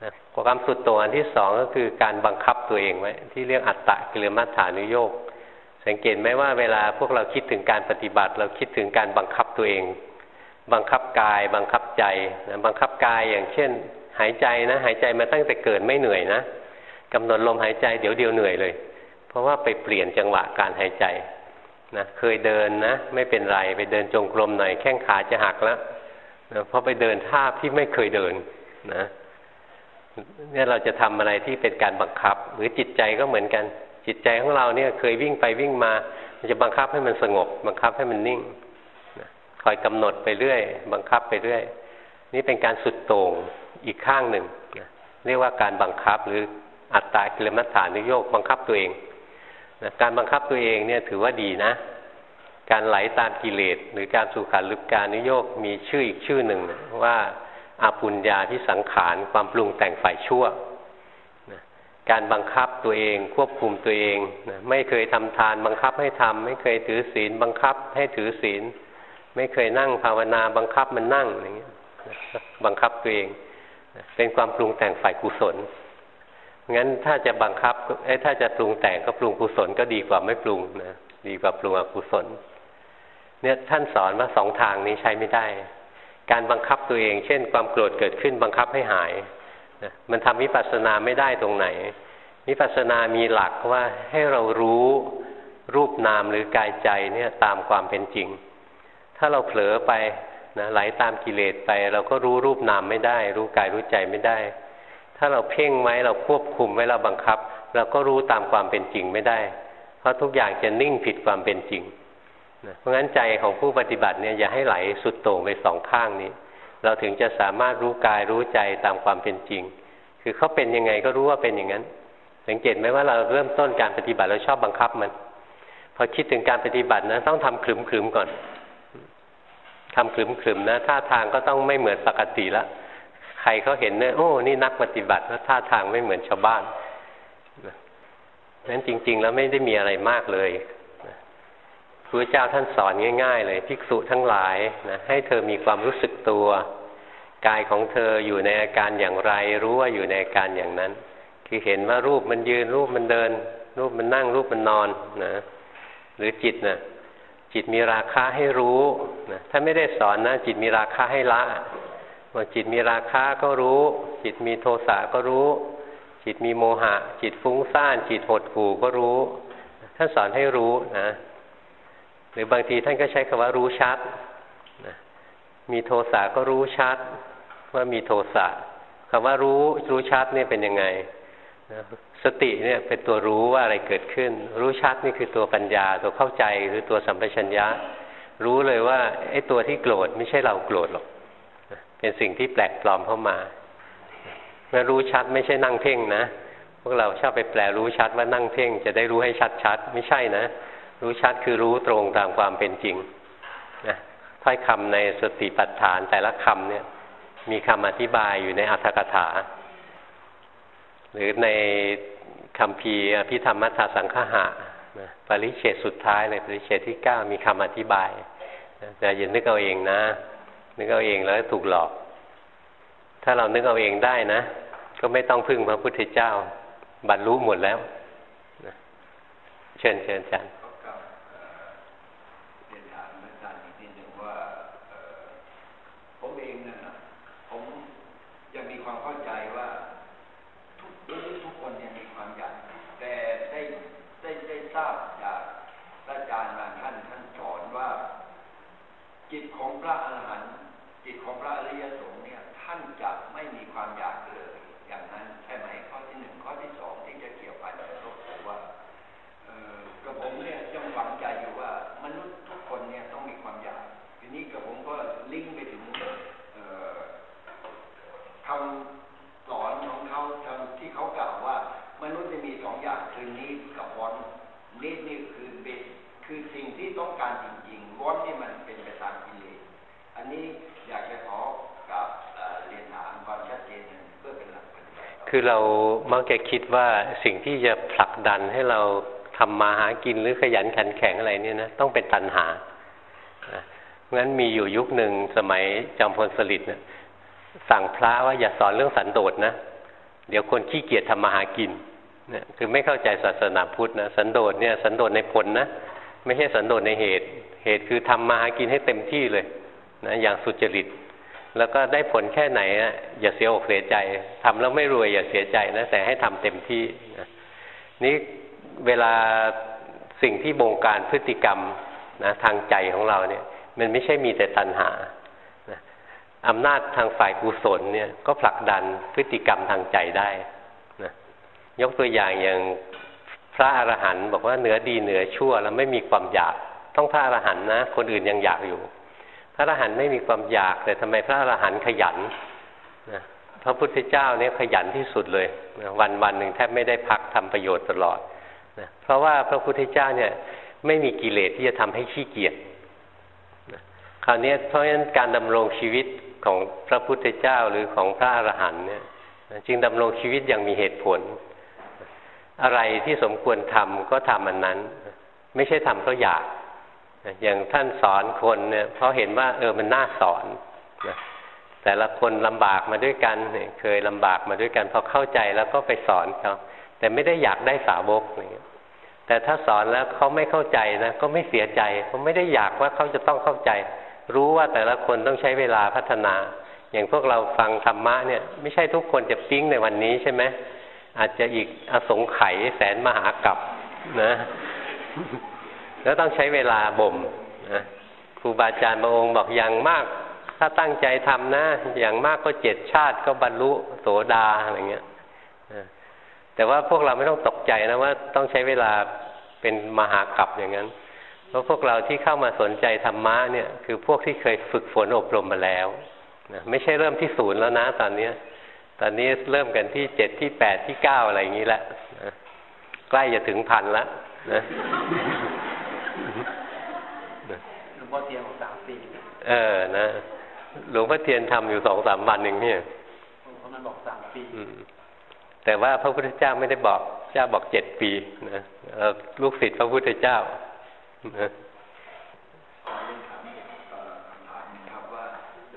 นะความสุดโต่งอันที่สองก็คือการบังคับตัวเองไว้ที่เรียกอัตตะกิลมัฏฐานุโยกสังเกตไหมว่าเวลาพวกเราคิดถึงการปฏิบัติ เราคิดถึงการบังคับตัวเอง บังคับกาย บังคับใจนะบังคับกายอย่างเช่น หายใจนะ หายใจมาตั้งแต่เกิดไม่เหนื่อยนะกำหนดลมหายใจเดี๋ยวเดียวเหนื่อยเลย เพราะว่าไปเปลี่ยนจังหวะการหายใจนะเคยเดินนะ ไม่เป็นไรไปเดินจงกรมหน่อยแข้งขาจะหักแล้วนะเพราะไปเดินท่าที่ไม่เคยเดินนะเนี่ยเราจะทำอะไรที่เป็นการบังคับ หรือจิตใจก็เหมือนกัน จิตใจของเราเนี่ยเคยวิ่งไปวิ่งมา มันจะบังคับให้มันสงบ บังคับให้มันนิ่ง คอยกำหนดไปเรื่อย บังคับไปเรื่อย นี่เป็นการสุดโต่งอีกข้างหนึ่งเรียกว่าการบังคับหรืออัตตากิลมัฏฐานุโยกบังคับตัวเองนะการบังคับตัวเองเนี่ยถือว่าดีนะ การไหลตามกิเลสหรือการสุขันลึกการนุโยกมีชื่ออีกชื่อหนึ่งนะว่าอาปุญญาที่สังขารความปรุงแต่งฝ่ายชั่วนะการบังคับตัวเองควบคุมตัวเองนะไม่เคยทำทานบังคับให้ทำไม่เคยถือศีลบังคับให้ถือศีล ไม่เคยนั่งภาวนาบังคับมันนั่งอย่างเงี้ยบังคับตัวเอง เป็นความปรุงแต่งฝ่ายกุศลงั้นถ้าจะบังคับไอ้ถ้าจะปรุงแต่งก็ปรุงกุศลก็ดีกว่าไม่ปรุงนะดีกว่าปรุงอกุศล เนี่ยท่านสอนว่าสองทางนี้ใช้ไม่ได้ การบังคับตัวเอง เช่น ความโกรธเกิดขึ้นบังคับให้หายนะมันทำวิปัสสนาไม่ได้ตรงไหนวิปัสสนามีหลักว่าให้เรารู้รูปนามหรือกายใจเนี่ยตามความเป็นจริง ถ้าเราเผลอไปนะไหลาตามกิเลสไป เราก็รู้รูปนามไม่ได้ รู้กายรู้ใจไม่ได้ ถ้าเราเพ่งไว้เราควบคุมไว้เราบังคับ เราก็รู้ตามความเป็นจริงไม่ได้ เพราะทุกอย่างจะนิ่งผิดความเป็นจริงนะเพราะงั้นใจของผู้ปฏิบัติเนี่ยอย่าให้ไหลสุดโต่งไปสองข้างนี้ เราถึงจะสามารถรู้กายรู้ใจตามความเป็นจริง คือเขาเป็นยังไงก็รู้ว่าเป็นอย่างนั้น สังเกตไหมว่าเราเริ่มต้นการปฏิบัติเราชอบบังคับมัน พอคิดถึงการปฏิบัตินะต้องทำขลึมๆก่อน ทำขลึมๆนะท่าทางก็ต้องไม่เหมือนปกติล้วใครเขาเห็นเนี่ยโอ้นี่นักปฏิบัติแล้วท่าทางไม่เหมือนชาวบ้านนั้นจริง ๆ แล้วไม่ได้มีอะไรมากเลยพระเจ้าท่านสอนง่าย ๆ เลยภิกษุทั้งหลายนะให้เธอมีความรู้สึกตัวกายของเธออยู่ในอาการอย่างไร รู้ว่าอยู่ในอาการอย่างนั้น คือเห็นว่ารูปมันยืนรูปมันเดิน รูปมันนั่งรูปมันนอนนะหรือจิตน่ะ จิตมีราคาให้รู้นะถ้าไม่ได้สอนนะจิตมีราคาให้ละว่าจิตมีราคาก็รู้ จิตมีโทสะก็รู้ จิตมีโมหะ จิตฟุ้งซ่าน จิตหดหู่ก็รู้ท่านสอนให้รู้นะหรือบางทีท่านก็ใช้คำว่ารู้ชัดนะมีโทสะก็รู้ชัด ว่ามีโทสะคำว่ารู้รู้ชัดนี่เป็นยังไง สติเนี่ยเป็นตัวรู้ว่าอะไรเกิดขึ้น รู้ชัดนี่คือตัวปัญญา ตัวเข้าใจหรือตัวสัมปชัญญะ รู้เลยว่าไอ้ตัวที่โกรธไม่ใช่เราโกรธหรอกเป็นสิ่งที่แปลกปลอมเข้ามาเมื่อรู้ชัดไม่ใช่นั่งเพ่งนะพวกเราชอบไปแปลรู้ชัดว่านั่งเพ่ง จะได้รู้ให้ชัดๆไม่ใช่นะ รู้ชัดคือรู้ตรงตามความเป็นจริงนะถ้อยคำในสติปัฏฐานแต่ละคำเนี่ย มีคำอธิบายอยู่ในอัตถกถา หรือใน คำพีอภิธรรมมัทธสังฆะนะปริเชตสุดท้ายเลยปริเชตที่เก้ามีคำอธิบายแต่อย่านึกเอาเองนะ นึกเอาเองแล้วถูกหลอก ถ้าเรานึกเอาเองได้นะ ก็ไม่ต้องพึ่งพระพุทธเจ้า บรรลุหมดแล้วเชิญเชิญอาจารย์ คือเรามักจะคิดว่าสิ่งที่จะผลักดันให้เราทำมาหากินหรือขยันขันแข็งอะไรเนี่ยนะต้องเป็นตัณหางั้นมีอยู่ยุคหนึ่งสมัยจอมพลสฤษดิ์เนี่ยสั่งพระว่าอย่าสอนเรื่องสันโดษนะ เดี๋ยวคนขี้เกียจทำมาหากินเนี่ยคือไม่เข้าใจศาสนาพุทธนะสันโดษเนี่ยสันโดษในผลนะ ไม่ใช่สันโดษในเหตุ เหตุคือทำมาหากินให้เต็มที่เลยนะอย่างสุจริต แล้วก็ได้ผลแค่ไหนอะอย่าเสียอกเสียใจทำแล้วไม่รวยอย่าเสียใจนะแต่ให้ทำเต็มที่นะนี่เวลาสิ่งที่บงการพฤติกรรมนะทางใจของเราเนี่ย มันไม่ใช่มีแต่ตัณหานะอำนาจทางฝ่ายกุศลเนี่ยก็ผลักดันพฤติกรรมทางใจได้นะยกตัวอย่างอย่างพระอรหันต์บอกว่าเหนือดีเหนือชั่วแล้วไม่มีความอยาก ต้องพระอรหันต์นะคนอื่นยังอยากอยู่ พระอรหันต์ไม่มีความอยาก แต่ทำไมพระอรหันต์ขยันนะพระพุทธเจ้าเนี่ยขยันที่สุดเลยนะวันวันหนึ่งแทบไม่ได้พักทำประโยชน์ตลอดนะเพราะว่าพระพุทธเจ้าเนี่ยไม่มีกิเลสที่จะทำให้ขี้เกียจนะคราวนี้เพราะฉะนั้นการดำรงชีวิตของพระพุทธเจ้าหรือของพระอรหันต์เนี่ยจึงดำรงชีวิตอย่างมีเหตุผล อะไรที่สมควรทำก็ทำอันนั้น ไม่ใช่ทำเพราะอยาก อย่างท่านสอนคนเนี่ยเพราะเห็นว่า เออมันน่าสอนนะแต่ละคนลำบากมาด้วยกันเคยลำบากมาด้วยกันพอเข้าใจแล้วก็ไปสอนเขาแต่ไม่ได้อยากได้สาวกอะไรเงี้ยแต่ถ้าสอนแล้วเขาไม่เข้าใจนะก็ไม่เสียใจเขาไม่ได้อยากว่าเขาจะต้องเข้าใจ รู้ว่าแต่ละคนต้องใช้เวลาพัฒนา อย่างพวกเราฟังธรรมะเนี่ย ไม่ใช่ทุกคนจะปิ๊งในวันนี้ใช่ไหมอาจจะอีกอสงไขยแสนมหากรัปนะ แล้วต้องใช้เวลาบ่มนะครูบาอาจารย์บางองค์บอกอย่างมาก ถ้าตั้งใจทำนะ อย่างมากก็เจ็ดชาติก็บรรลุโสดาอะไรเงี้ยแต่ว่าพวกเราไม่ต้องตกใจนะว่าต้องใช้เวลาเป็นมหากรัปอย่างนั้น เพราะพวกเราที่เข้ามาสนใจธรรมะเนี่ย คือพวกที่เคยฝึกฝนอบรมมาแล้วนะไม่ใช่เริ่มที่ศูนย์แล้วนะตอนเนี้ย ตอนนี้เริ่มกันที่เจ็ดที่แปดที่เก้าอะไรอย่างนี้แหละนะใกล้จะถึงพันแล้วนะ พ่อเทียนของสามปีเออนะหลวงพ่อเทียนทำอยู่สองสามวันเองเนี่ยเพราะมันบอกสามปีแต่ว่าพระพุทธเจ้าไม่ได้บอกเจ้าบอกเจ็ดปีนะลูกศิษย์พระพุทธเจ้านะ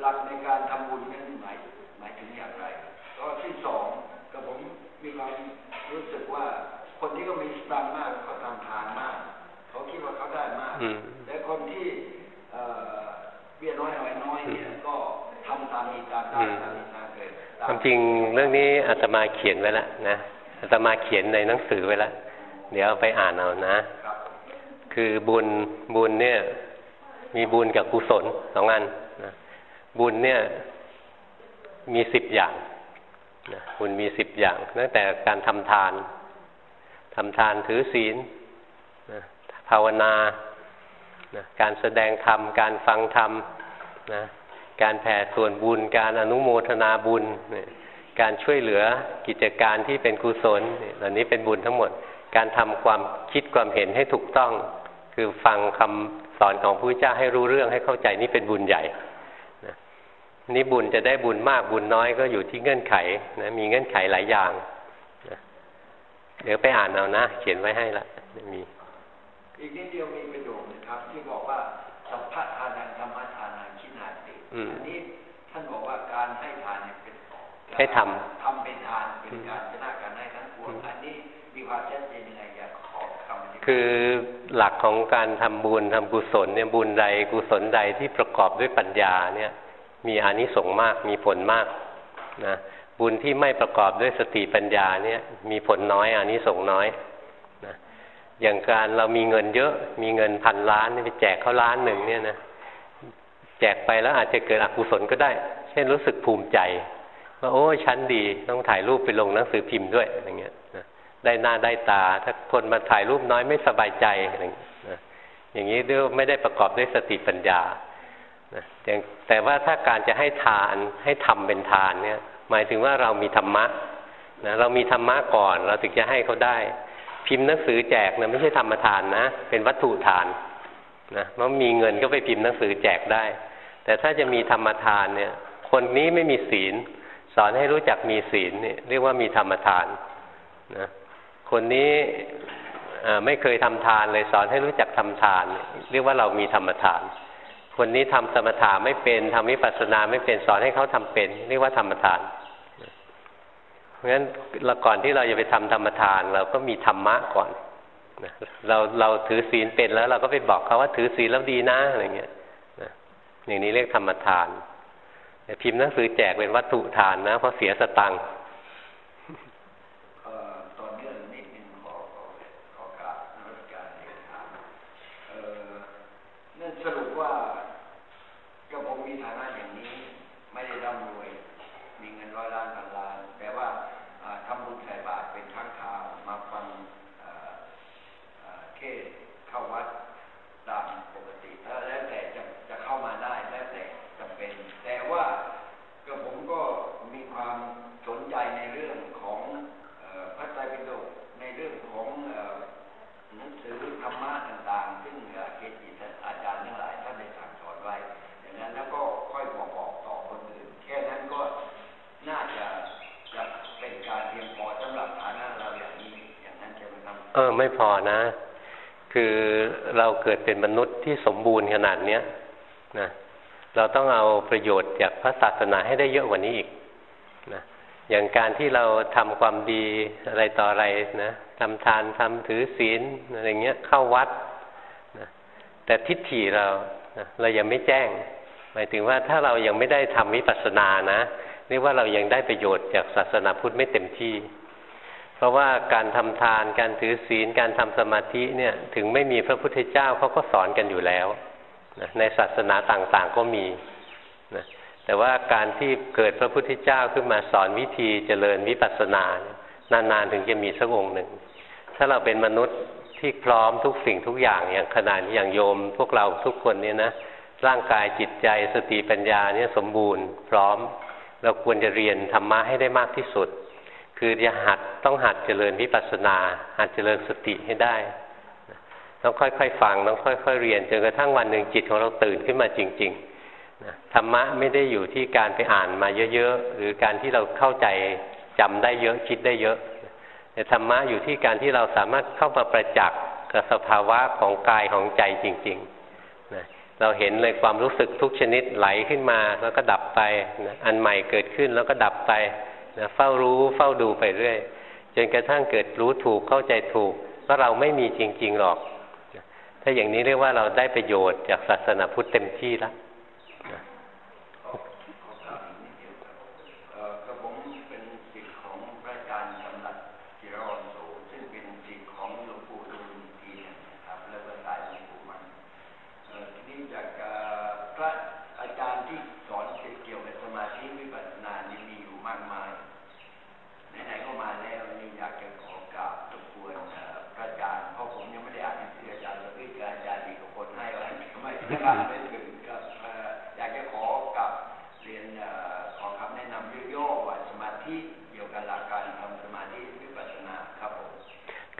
หลักในการทำบุญนั้นหมายหมายถึงอย่างไรก็ที่สองกับผมมีความรู้สึกว่า คนที่ก็มีสตางมากเขาทำทานมาก เขาคิดว่าเขาได้มากแต่คนที่เบี้ยน้อยหน่อยน้อยเนี่ยก็ทำตามมีตามได้ตามมีตามเกิดความ จริงเรื่องนี้อาตมาเขียนไว้แล้วนะอาตมาเขียนในหนังสือไว้แล้วเดี๋ยวไปอ่านเอานะ คือบุญบุญเนี่ย มีบุญกับกุศลสองอันนะบุญเนี่ยมีสิบอย่างนะบุญมีสิบอย่างตั้งแต่การทำทานทำทานถือศีลนะภาวนานะการแสดงธรรมการฟังธรรมนะ การแผ่ส่วนบุญ การอนุโมทนาบุญ การช่วยเหลือกิจการที่เป็นกุศลเหล่านี้เป็นบุญทั้งหมด การทำความคิดความเห็นให้ถูกต้อง คือฟังคำสอนของพระเจ้าให้รู้เรื่องให้เข้าใจนี่เป็นบุญใหญ่นี่บุญจะได้บุญมากบุญน้อยก็อยู่ที่เงื่อนไขนะมีเงื่อนไขหลายอย่างนะเดี๋ยวไปอ่านเอานะ เขียนไว้ให้ละมีอีกนิดเดียวมีประโยคน อันนี้ท่านบอกว่าการให้ทานเนี่ยเป็นให้ทำทำเป็นทานเป็นการชนะการให้ทั้งปวงอันนี้มีความชัดเจนยังไงอยากขอคำคือหลักของการทำบุญทำกุศลเนี่ยบุญใดกุศลใดที่ประกอบด้วยปัญญาเนี่ย มีอานิสงส์มากมีผลมากนะบุญที่ไม่ประกอบด้วยสติปัญญาเนี่ย มีผลน้อยอานิสงส์น้อยนะอย่างการเรามีเงินเยอะ มีเงินพันล้านไปแจกเขาล้านหนึ่งเนี่ยนะ แจกไปแล้วอาจจะเกิดอกุศลก็ได้ เช่นรู้สึกภูมิใจว่าโอ้ชั้นดีต้องถ่ายรูปไปลงหนังสือพิมพ์ด้วยอย่างเงี้ยนะได้หน้าได้ตา ถ้าคนมาถ่ายรูปน้อยไม่สบายใจอะไรอย่างนะอย่างนี้ด้วยไม่ได้ประกอบด้วยสติปัญญานะแต่ว่าถ้าการจะให้ทานให้ทำเป็นทานเนี่ยหมายถึงว่าเรามีธรรมะนะเรามีธรรมะก่อน เราถึงจะให้เขาได้ พิมพ์หนังสือแจกนะไม่ใช่ธรรมทานนะ เป็นวัตถุทาน นะเมื่อมีเงินก็ไปพิมพ์หนังสือแจกได้ แต่ถ้าจะมีธรรมทานเนี่ย คนนี้ไม่มีศีล สอนให้รู้จักมีศีลเนี่ยเรียกว่ามีธรรมทานนะคนนี้ไม่เคยทำทานเลยสอนให้รู้จักทำทาน เรียกว่าเรามีธรรมทาน คนนี้ทำสมถะไม่เป็นทำวิปัสสนาไม่เป็นสอนให้เขาทำเป็น เรียกว่าธรรมทานเพราะฉะนั้นเราก่อนที่เราจะไปทำธรรมทาน เราก็มีธรรมะก่อน เราเราถือศีลเป็นแล้วเราก็ไปบอกเขาว่าถือศีลแล้วดีนะอะไรเงี้ยอย่างนี้เรียกธรรมทานพิมพ์หนังสือแจกเป็นวัตถุทานนะเพราะเสียสตังค์ เออไม่พอนะ คือเราเกิดเป็นมนุษย์ที่สมบูรณ์ขนาดเนี้ยนะเราต้องเอาประโยชน์จากพระศาสนาให้ได้เยอะกว่านี้อีกนะอย่างการที่เราทำความดีอะไรต่ออะไรนะทำทานทำถือศีลอะไรเงี้ยเข้าวัดนะแต่ทิฏฐิเรานะเรายังไม่แจ้ง หมายถึงว่าถ้าเรายังไม่ได้ทำวิปัสสนานะเรียกว่าเรายังได้ประโยชน์จากศาสนาพุทธไม่เต็มที่ เพราะว่าการทำทาน การถือศีล การทำสมาธิเนี่ย ถึงไม่มีพระพุทธเจ้าเขาก็สอนกันอยู่แล้วนะในศาสนาต่างๆก็มีนะแต่ว่าการที่เกิดพระพุทธเจ้าขึ้นมาสอนวิธีเจริญวิปัสสนานานๆถึงจะมีสักองค์หนึ่ง ถ้าเราเป็นมนุษย์ที่พร้อมทุกสิ่งทุกอย่างอย่างขนาดอย่างโยม พวกเราทุกคนเนี่ยนะร่างกายจิตใจสติปัญญาเนี่ยสมบูรณ์ พร้อม เราควรจะเรียนธรรมะให้ได้มากที่สุด คือจะหัดต้องหัดเจริญวิปัสสนา หัดเจริญสติให้ได้ ต้องค่อยๆฟังต้องค่อยๆเรียนจนกระทั่งวันหนึ่งจิตของเราตื่นขึ้นมาจริงๆธรรมะไม่ได้อยู่ที่การไปอ่านมาเยอะๆหรือการที่เราเข้าใจจำได้เยอะคิดได้เยอะแต่ธรรมะอยู่ที่การที่เราสามารถเข้ามาประจักษ์กับสภาวะของกายของใจจริงๆนะเราเห็นเลยความรู้สึกทุกชนิดไหลขึ้นมาแล้วก็ดับไปนะอันใหม่เกิดขึ้นแล้วก็ดับไป นะเฝ้ารู้เฝ้าดูไปเรื่อยจนกระทั่งเกิดรู้ถูกเข้าใจถูกว่าเราไม่มีจริง ๆ หรอก ถ้าอย่างนี้เรียกว่าเราได้ประโยชน์จากศาสนาพุทธเต็มที่แล้ว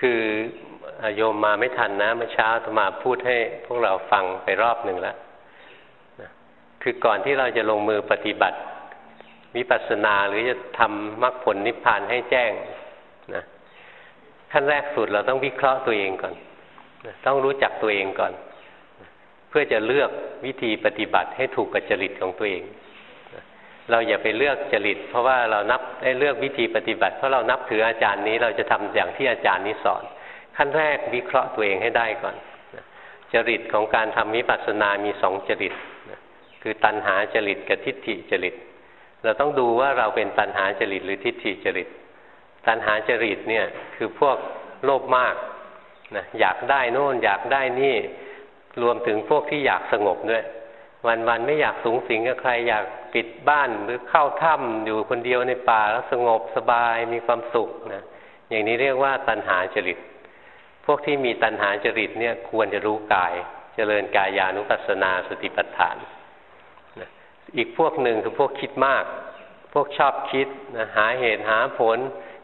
คือโยมมาไม่ทันนะเมื่อเช้าตมาพูดให้พวกเราฟังไปรอบหนึ่งแล้วนะคือก่อนที่เราจะลงมือปฏิบัติวิปัสสนาหรือจะทำมรรคผลนิพพานให้แจ้งนะขั้นแรกสุดเราต้องวิเคราะห์ตัวเองก่อนนะต้องรู้จักตัวเองก่อน เพื่อจะเลือกวิธีปฏิบัติให้ถูกกับจริตของตัวเอง เราอย่าไปเลือกจริต เพราะว่าเรานับได้เลือกวิธีปฏิบัติ เพราะเรานับถืออาจารย์นี้เราจะทำอย่างที่อาจารย์นี้สอน ขั้นแรกวิเคราะห์ตัวเองให้ได้ก่อน จริตของการทำวิปัสสนามีสองจริต คือตัณหาจริตกับทิฏฐิจริต เราต้องดูว่าเราเป็นตัณหาจริตหรือทิฏฐิจริต ตัณหาจริตเนี่ยคือพวกโลภมากนะอยากได้โน่นอยากได้นี่รวมถึงพวกที่อยากสงบด้วย วันๆไม่อยากสูงสิงกับใครอยากปิดบ้านหรือเข้าถ้ำอยู่คนเดียวในป่าแล้วสงบสบายมีความสุขนะอย่างนี้เรียกว่าตัณหาจริต พวกที่มีตัณหาจริตเนี่ยควรจะรู้กาย เจริญกายานุปัสสนาสติปัฏฐานนะอีกพวกหนึ่งคือพวกคิดมาก พวกชอบคิดนะหาเหตุหาผล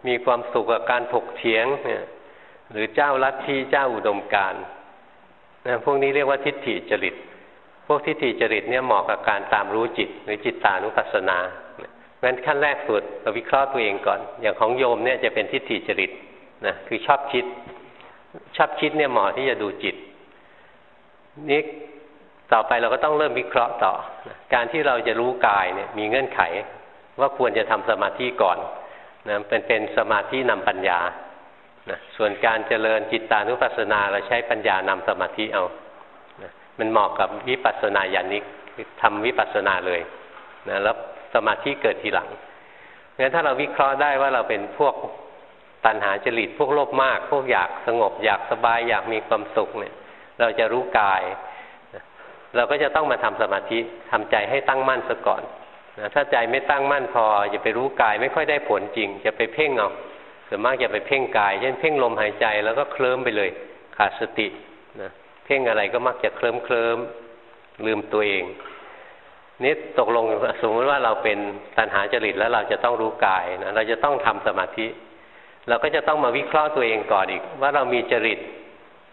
มีความสุขกับการถกเถียงเนี่ยหรือเจ้าลัทธิเจ้าอุดมการนะพวกนี้เรียกว่าทิฏฐิจริต พวกทิฏฐิจริตเนี่ยเหมาะกับการตามรู้จิตหรือจิตตานุปัสสนาเพราะฉะนั้นขั้นแรกสุดเราวิเคราะห์ตัวเองก่อน อย่างของโยมเนี่ยจะเป็นทิฏฐิจริตนะคือชอบคิด ชอบคิดเนี่ยเหมาะที่จะดูจิตนี่ต่อไปเราก็ต้องเริ่มวิเคราะห์ต่อ การที่เราจะรู้กายเนี่ยมีเงื่อนไขว่าควรจะทำสมาธิก่อนนะเป็นเป็นสมาธินำปัญญานะส่วนการเจริญจิตตานุปัสสนาเราใช้ปัญญานำสมาธิเอา มันเหมาะกับวิปัสสนาญาณิกทำวิปัสสนาเลยนะแล้วสมาธิเกิดทีหลังงั้นถ้าเราวิเคราะห์ได้ว่าเราเป็นพวกตัณหาจริตพวกโลภมาก พวกอยากสงบอยากสบายอยากมีความสุขเนี่ย เราจะรู้กาย เราก็จะต้องมาทำสมาธิทำใจให้ตั้งมั่นซะก่อนนะถ้าใจไม่ตั้งมั่นพอจะไปรู้กายไม่ค่อยได้ผลจริง จะไปเพ่งเอาส่วนมากจะไปเพ่งกาย เช่นเพ่งลมหายใจแล้วก็เคลิ้มไปเลยขาดสติ เพ่งอะไรก็มักจะเคลิ้มเคลิ้มลืมตัวเองนี่ตกลงสมมติว่าเราเป็นตัณหาจริตแล้วเราจะต้องรู้กายนะเราจะต้องทำสมาธิ เราก็จะต้องมาวิเคราะห์ตัวเองก่อนอีก ว่าเรามีจริต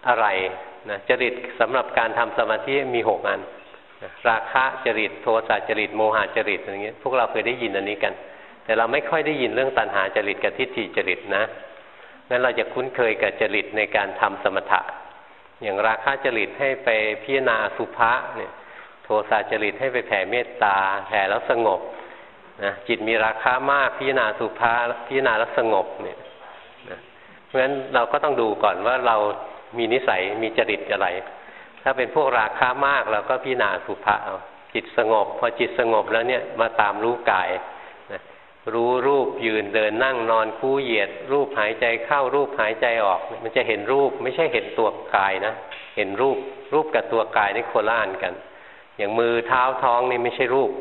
อะไรนะจริตสำหรับการทำสมาธิมีหกอันนะราคะจริตโทสะจริตโมหะจริตอะไรเงี้ยพวกเราเคยได้ยินอันนี้กัน แต่เราไม่ค่อยได้ยินเรื่องตัณหาจริตกับทิฏฐิจริตนะงั้นเราจะคุ้นเคยกับจริตในการทำสมถะ อย่างราคะจริตให้ไปพิจารณาสุภะเนี่ยโทสะจริตให้ไปแผ่เมตตาแผ่แล้วสงบนะจิตมีราคามากพิจารณาสุภาพิจารณาแล้วสงบเนี่ยนะเพราะฉะนั้นเราก็ต้องดูก่อนว่าเรามีนิสัยมีจริตอะไร ถ้าเป็นพวกราคามากเราก็พิจารณาสุภาเอาจิตสงบ พอจิตสงบแล้วเนี่ยมาตามรู้กาย รู้รูปยืนเดินนั่งนอนคู่เหยียด รูปหายใจเข้ารูปหายใจออก มันจะเห็นรูปไม่ใช่เห็นตัวกายนะ เห็นรูปรูปกับตัวกายนี่โคละอันกัน อย่างมือเท้าท้องนี่ไม่ใช่รูป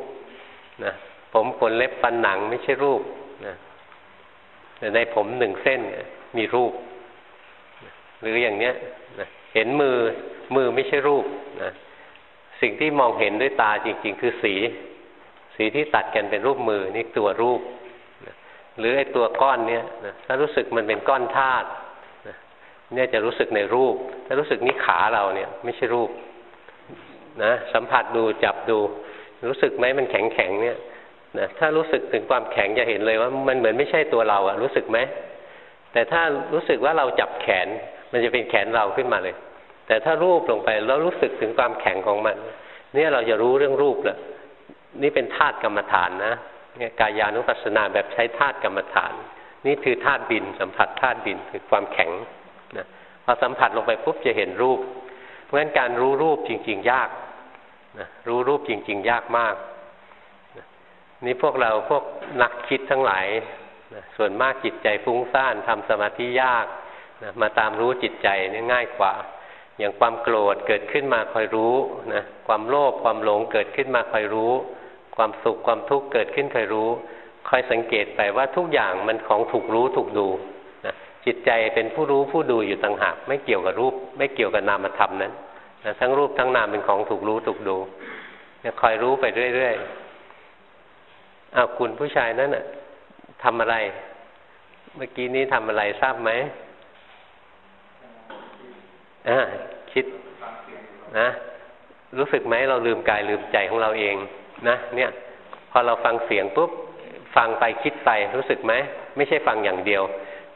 นะผมขนเล็บฟันหนังไม่ใช่รูปนะแต่ในผมหนึ่งเส้นมีรูป หรืออย่างเนี้ยนะเห็นมือมือไม่ใช่รูปนะสิ่งที่มองเห็นด้วยตาจริง ๆ คือสี สีที่ตัดกันเป็นรูปมือนี่ตัวรูป หรือไอ้ตัวก้อนเนี้ยถ้ารู้สึกมันเป็นก้อนธาตุเนี่ยจะรู้สึกในรูป ถ้ารู้สึกนี่ขาเราเนี่ย ไม่ใช่รูปนะสัมผัสดูจับดู รู้สึกไหมมันแข็งแข็งเนี่ยนะถ้ารู้สึกถึงความแข็งจะเห็นเลยว่ามันเหมือนไม่ใช่ตัวเราอะรู้สึกไหมแต่ถ้ารู้สึกว่าเราจับแขน มันจะเป็นแขนเราขึ้นมาเลย แต่ถ้ารูปลงไปแล้วรู้สึกถึงความแข็งของมัน เนี่ยเราจะรู้เรื่องรูปแล้ว นี่เป็นธาตุกรรมฐานนะเนี่ยกายานุปัสสนาแบบใช้ธาตุกรรมฐาน นี่คือธาตุดิน สัมผัสธาตุดินคือความแข็งนะพอสัมผัสลงไปปุ๊บจะเห็นรูป เพราะฉะนั้นการรู้รูปจริง ๆ ยากนะรู้รูปจริง ๆ ยากมากนี่พวกเราพวกนักคิดทั้งหลายนะส่วนมากจิตใจฟุ้งซ่านทำสมาธิยากนะมาตามรู้จิตใจนี่ง่ายกว่า อย่างความโกรธเกิดขึ้นมาคอยรู้นะความโลภความหลงเกิดขึ้นมาคอยรู้ ความสุขความทุกข์เกิดขึ้นคอยรู้คอยสังเกตไปว่าทุกอย่างมันของถูกรู้ถูกดูนะจิตใจเป็นผู้รู้ผู้ดูอยู่ต่างหากไม่เกี่ยวกับรูป ไม่เกี่ยวกับนามธรรมนั้นนะทั้งรูปทั้งนามเป็นของถูกรู้ถูกดูคอยรู้ไปเรื่อยๆอ้าวคุณผู้ชายนั่นน่ะทำอะไร เมื่อกี้นี้ทำอะไรทราบไหมอ่าคิดนะรู้สึกไหมเราลืมกายลืมใจของเราเอง นะ เนี่ย พอเราฟังเสียงปุ๊บฟังไปคิดไปรู้สึกไหมไม่ใช่ฟังอย่างเดียว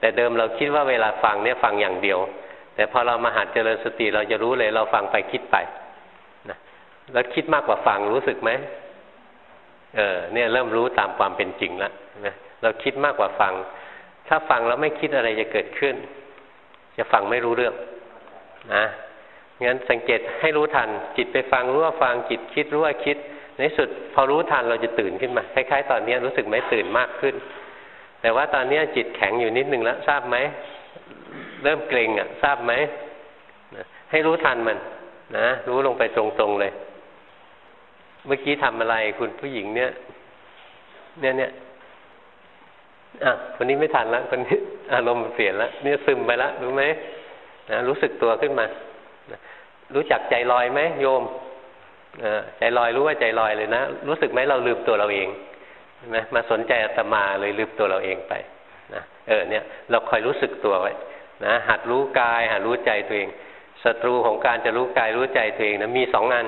แต่เดิมเราคิดว่าเวลาฟังเนี่ยฟังอย่างเดียว แต่พอเรามาหัดเจริญสติเราจะรู้เลย เราฟังไปคิดไปนะแล้วคิดมากกว่าฟังรู้สึกไหมเออเนี่ยเริ่มรู้ตามความเป็นจริงแล้วนะเราคิดมากกว่าฟัง ถ้าฟังแล้วไม่คิดอะไรจะเกิดขึ้น จะฟังไม่รู้เรื่องนะงั้นสังเกตให้รู้ทัน จิตไปฟังรู้ว่าฟังจิตคิดรู้ว่าคิด ในสุดพอรู้ทันเราจะตื่นขึ้นมาคล้ายๆ ตอนนี้รู้สึกไหมตื่นมากขึ้น แต่ว่าตอนนี้จิตแข็งอยู่นิดนึงแล้วทราบไหมเริ่มเกร็งอะ ทราบไหมให้รู้ทันมัน นะรู้ลงไปตรงๆเลย เมื่อกี้ทำอะไรคุณผู้หญิงเนี่ย เนี่ยเนี่ยอะคนนี้ไม่ทันแล้วคนนี้อารมณ์เปลี่ยนแล้วเนี่ยซึมไปแล้วรู้ไหมนะรู้สึกตัวขึ้นมารู้จักใจลอยไหมโยม ใจลอยรู้ว่าใจลอยเลยนะ รู้สึกไหมเราลืมตัวเราเองนะมาสนใจอาตมาเลยลืมตัวเราเองไปนะเออเนี่ยเราคอยรู้สึกตัวไว้นะหัดรู้กายหัดรู้ใจตัวเองศัตรูของการจะรู้กายรู้ใจตัวเองนะมีสองงาน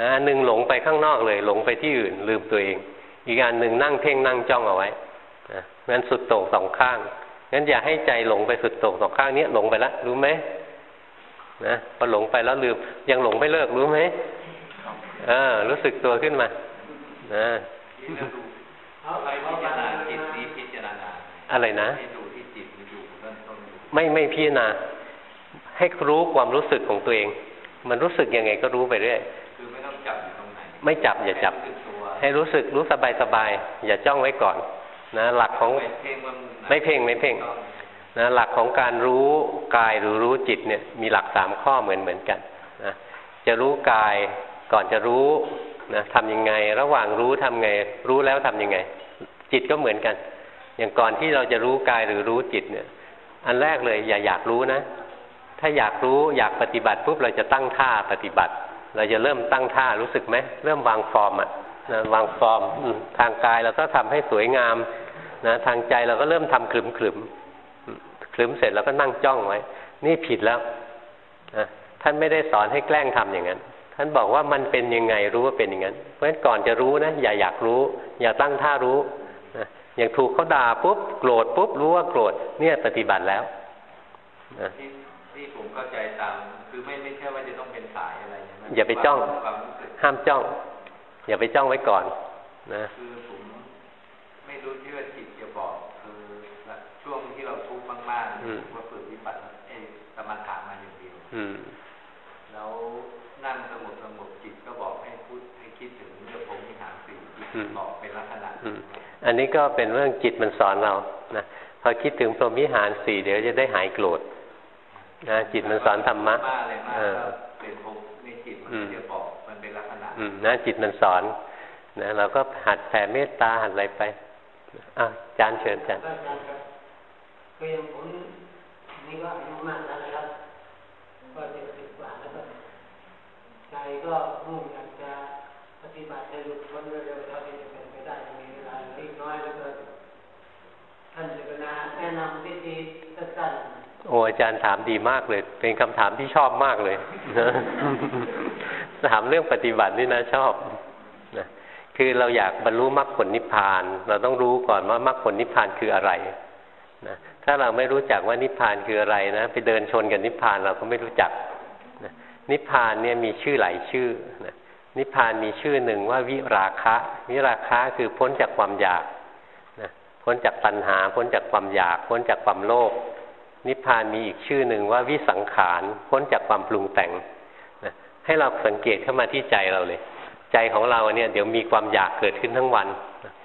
นะหนึ่งหลงไปข้างนอกเลย หลงไปที่อื่นลืมตัวเอง อีกอันหนึ่งนั่งเพ่งนั่งจ้องเอาไว้นะงั้นสุดโต่งสองข้างงั้นอย่าให้ใจหลงไปสุดโต่งสองข้างนี้หลงไปแล้วรู้ไหมนะพอหลงไปแล้วลืมยังหลงไม่เลิกรู้ไหม เออ รู้สึกตัวขึ้นมานะอะไรนะไม่ไม่พิจารณาให้รู้ความรู้สึกของตัวเอง มันรู้สึกยังไงก็รู้ไปเรื่อยไม่จับอย่าจับ ให้รู้สึกรู้สบายสบายอย่าจ้องไว้ก่อน นะ หลักของไม่เพ่งไม่เพ่งนะหลักของการรู้กายหรือรู้จิตเนี่ย มีหลักสามข้อเหมือนเหมือนกันนะจะรู้กาย ก่อนจะรู้นะทำยังไง ระหว่างรู้ทำไง รู้แล้วทำยังไง จิตก็เหมือนกัน อย่างก่อนที่เราจะรู้กายหรือรู้จิตเนี่ย อันแรกเลย อย่าอยากรู้นะ ถ้าอยากรู้อยากปฏิบัติปุ๊บเราจะตั้งท่าปฏิบัติ เราจะเริ่มตั้งท่ารู้สึกไหมเริ่มวางฟอร์มอะนะวางฟอร์มทางกายเราก็ทำให้สวยงามนะทางใจเราก็เริ่มทำขลุ่มขลุ่มขลุ่มเสร็จแล้วก็นั่งจ้องไว้ นี่ผิดแล้วนะท่านไม่ได้สอนให้แกล้งทำอย่างนั้น ท่านบอกว่ามันเป็นยังไงรู้ว่าเป็นอย่างนั้น เพราะฉะนั้นก่อนจะรู้นะอย่าอยากรู้ อย่าตั้งท่ารู้นะอย่างถูกเขาด่าปุ๊บโกรธปุ๊บรู้ว่าโกรธเนี่ยปฏิบัติแล้วนะที่ผมเข้าใจตามคือไม่ไม่ใช่ว่าจะต้องเป็นสายอะไรอย่าไปจ้อง ห้ามจ้อง อย่าไปจ้องไว้ก่อนนะคือผมไม่รู้ที่ว่าจิตจะบอกคือช่วงที่เราทุกข์มากๆืผมว่าฝึกวิปัสสนาเอสมถะมาอย่างเดียวแล้วนั่งสงบ อกเป็นลักษณะอืมอันนี้ก็เป็นเรื่องจิตมันสอนเรานะพอคิดถึงพรหมวิหารสี่เดี๋ยวจะได้หายโกรธนะจิตมันสอนธรรมะมากเลยมากเออก็เป็นผมในจิตมันจะบอกมันเป็นลักษณะอืมนะจิตมันสอนนะเราก็หัดแผ่เมตตาหัดอะไรไปอะอาจารย์เชิญอาจารย์อาจารย์ครับคืออย่างผมนี่ก็อายุมากแล้วนะครับก็เจ็ดสิบกว่าแล้วก็ใจก็มุ่งอยากจะปฏิบัติให้หลุดพ้นเร็วๆเท่าที่จะเป็นไปได้มีเวลาเล็กน้อยแล้วก็ท่านจะกรุณาแนะนำวิธีสั้น โอ้อาจารย์ถามดีมากเลย เป็นคำถามที่ชอบมากเลยนะถามเรื่องปฏิบัตินี่นะชอบนะคือเราอยากบรรลุมรรคผลนิพพาน เราต้องรู้ก่อนว่ามรรคผลนิพพานคืออะไรนะถ้าเราไม่รู้จักว่านิพพานคืออะไรนะไปเดินชนกับนิพพานเราก็ไม่รู้จักนะนิพพานเนี่ยมีชื่อหลายชื่อนะนิพพานมีชื่อหนึ่งว่าวิราคะ วิราคะคือพ้นจากความอยากนะพ้นจากตัณหา พ้นจากความอยาก พ้นจากความโลภ นิพพานมีอีกชื่อหนึ่งว่าวิสังขารพ้นจากความปรุงแต่งนะให้เราสังเกตเข้ามาที่ใจเราเลย ใจของเราเนี่ยเดี๋ยวมีความอยากเกิดขึ้นทั้งวัน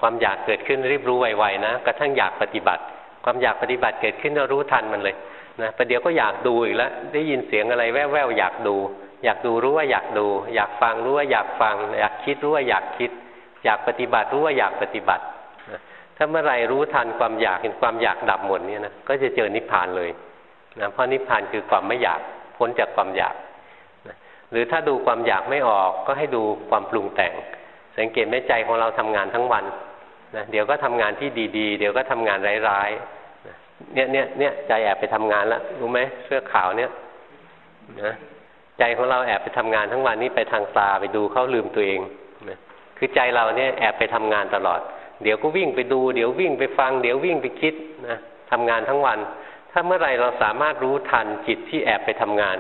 ความอยากเกิดขึ้นรีบรู้ไวๆนะกระทั่งอยากปฏิบัติ ความอยากปฏิบัติเกิดขึ้นเรารู้ทันมันเลยนะประเดี๋ยวก็อยากดูอีกแล้วได้ยินเสียงอะไรแว่วๆอยากดู อยากดูรู้ว่าอยากดู อยากฟังรู้ว่าอยากฟัง อยากคิดรู้ว่าอยากคิด อยากปฏิบัติรู้ว่าอยากปฏิบัติ ถ้าเมื่อไหรรู้ทันความอยากเห็นความอยากดับหมดเนี่ยนะก็จะเจอนิพพานเลยนะเพราะนิพพานคือความไม่อยากพ้นจากความอยากนะหรือถ้าดูความอยากไม่ออกก็ให้ดูความปรุงแต่ง สังเกตไหมใจของเราทำงานทั้งวันนะเดี๋ยวก็ทำงานที่ดีๆ เดี๋ยวก็ทำงานร้ายๆเนี่ยเนี่ยเนี่ยใจแอบไปทำงานแล้วรู้ไหมเสื้อขาวเนี่ยนะใจของเราแอบไปทำงานทั้งวันนี้ไปทางตาไปดูเขาลืมตัวเองนะคือใจเราเนี่ยแอบไปทำงานตลอด เดี๋ยวก็วิ่งไปดู เดี๋ยววิ่งไปฟัง เดี๋ยววิ่งไปคิดนะทำงานทั้งวัน ถ้าเมื่อไหรเราสามารถรู้ทันจิตที่แอบไปทำงาน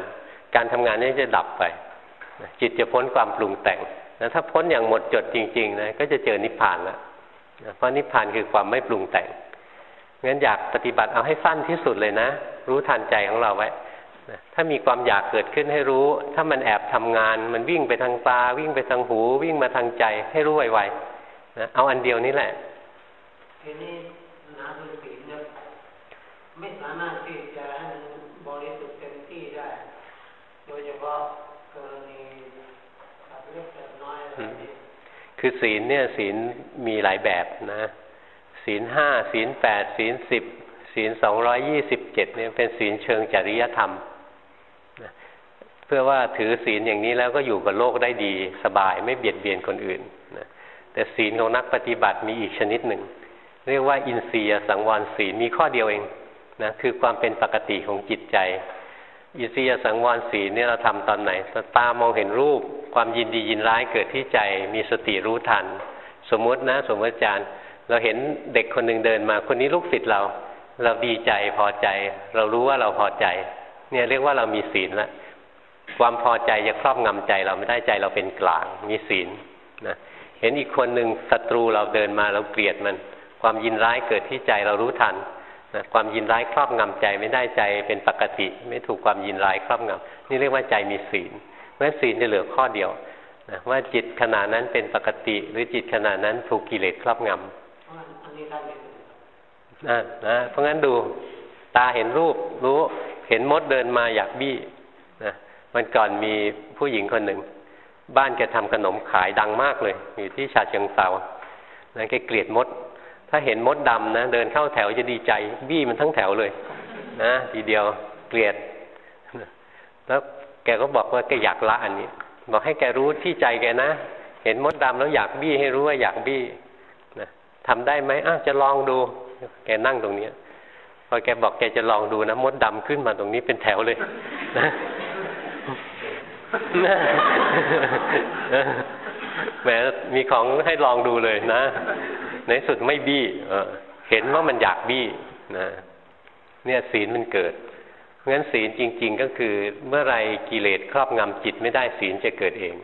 การทำงานนี้จะดับไป จิตจะพ้นความปรุงแต่งนะถ้าพ้นอย่างหมดจดจริงๆนะก็จะเจอนิพพานแล้วนะเพราะนิพพานคือความไม่ปรุงแต่งงั้นอยากปฏิบัติเอาให้สั้นที่สุดเลยนะ รู้ทันใจของเราไว้นะถ้ามีความอยากเกิดขึ้นให้รู้ ถ้ามันแอบทำงาน มันวิ่งไปทางตา วิ่งไปทางหู วิ่งมาทางใจให้รู้ไวๆ นะเอาอันเดียวนี้แหละๆทีนี้นาบุญศีลเนี่ยไม่สามารถที่จะให้มันบริสุทธิ์เต็มที่ได้ โดยเฉพาะกรณีขับเล็กแบบน้อยอะไรนี้คือศีลเนี่ยศีลมีหลายแบบนะศีลห้าศีลแปดศีลสิบศีลสองร้อยยี่สิบเจ็ดเนี่ยเป็นศีลเชิงจริยธรรมนะเพื่อว่าถือศีลอย่างนี้แล้วก็อยู่กับโลกได้ดีสบายไม่เบียดเบียนคนอื่นนะ แต่ศีลของนักปฏิบัติมีอีกชนิดหนึ่ง เรียกว่าอินทรียสังวรศีลมีข้อเดียวเองนะคือความเป็นปกติของจิตใจ อินทรียสังวรศีลเนี่ยเราทำตอนไหนตามองเห็นรูป ความยินดียินร้ายเกิดที่ใจมีสติรู้ทัน สมมตินะ สมมติอาจารย์ เราเห็นเด็กคนหนึ่งเดินมา คนนี้ลูกศิษย์เรา เราดีใจพอใจ เรารู้ว่าเราพอใจ เนี่ยเรียกว่าเรามีศีลแล้วความพอใจจะครอบงำใจเราไม่ได้ใจเราเป็นกลางมีศีลนะ เห็นอีกคนหนึ่งศัตรูเราเดินมาเราเกลียดมัน ความยินร้ายเกิดที่ใจเรารู้ทันนะความยินร้ายครอบงำใจไม่ได้ใจเป็นปกติ ไม่ถูกความยินร้ายครอบงำนี่เรียกว่าใจมีศีลเพราะฉะนั้นศีลจะเหลือข้อเดียวนะว่าจิตขณะนั้นเป็นปกติ หรือจิตขณะนั้นถูกกิเลสครอบงำเพราะอันนี้ท่านเป็นนะนะเพราะงั้นดูตาเห็นรูปรู้เห็นมดเดินมาอยากบี้นะมันก่อนมีผู้หญิงคนหนึ่ง บ้านแกทำขนมขายดังมากเลย อยู่ที่ชาเชิงเซานะแกเกลียดมด ถ้าเห็นมดดำนะ เดินเข้าแถวจะดีใจ บี้มันทั้งแถวเลยนะทีเดียวเกลียด แล้วแกก็บอกว่าแกอยากละอันนี้ บอกให้แกรู้ที่ใจแกนะ เห็นมดดำแล้วอยากบี้ให้รู้ว่าอยากบี้นะทำได้ไหมอ้าวจะลองดู แกนั่งตรงเนี้ยพอแกบอกแกจะลองดูนะมดดำขึ้นมาตรงนี้เป็นแถวเลยนะ แหมมีของให้ลองดูเลยนะ ในสุดไม่บี้เห็นว่ามันอยากบี้นะเนี่ยศีลมันเกิดเพราะงั้นศีลจริง ๆ ก็คือเมื่อไรกิเลสครอบงำจิตไม่ได้ศีลจะเกิดเอง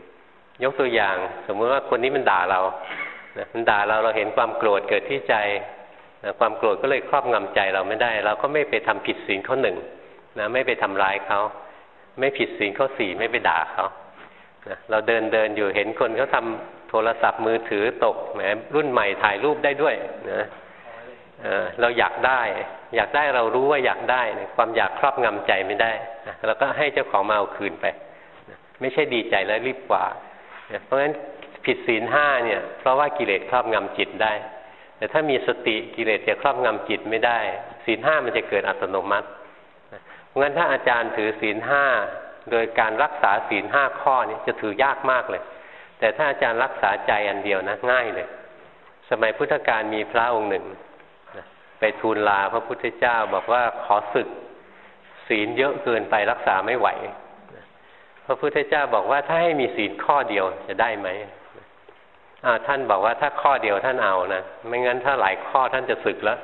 ยกตัวอย่าง สมมติว่าคนนี้มันด่าเรานะมันด่าเราเราเห็นความโกรธเกิดที่ใจนะความโกรธก็เลยครอบงำใจเราไม่ได้ เราก็ไม่ไปทำผิดศีลข้อหนึ่งนะไม่ไปทำร้ายเขา ไม่ผิดศีลข้อสี่ไม่ไปด่าเขานะเราเดินเดินอยู่เห็นคนเขาทาโทรศัพท์มือถือตกแหมรุ่นใหม่ถ่ายรูปได้ด้วยนะเราอยากได้ อยากได้เรารู้ว่าอยากได้ ความอยากครอบงำใจไม่ได้เราก็ให้เจ้าของมาเอาคืนไป ไม่ใช่ดีใจแล้วรีบกว่า เพราะฉะนั้นผิดศีลห้าเนี่ย เพราะว่ากิเลสครอบงำจิตได้ แต่ถ้ามีสติกิเลสจะครอบงำจิตไม่ได้ศีลห้ามันจะเกิดอัตโนมัติ งั้นถ้าอาจารย์ถือศีลห้าโดยการรักษาศีลห้าข้อนี้จะถือยากมากเลย แต่ถ้าอาจารย์รักษาใจอันเดียวนะง่ายเลย สมัยพุทธกาลมีพระองค์หนึ่ง ไปทูลลาพระพุทธเจ้าบอกว่าขอศึก ศีลเยอะเกินไปรักษาไม่ไหว พระพุทธเจ้าบอกว่าถ้าให้มีศีลข้อเดียวจะได้ไหมท่านบอกว่าถ้าข้อเดียวท่านเอานะไม่งั้นถ้าหลายข้อท่านจะศึกแล้ว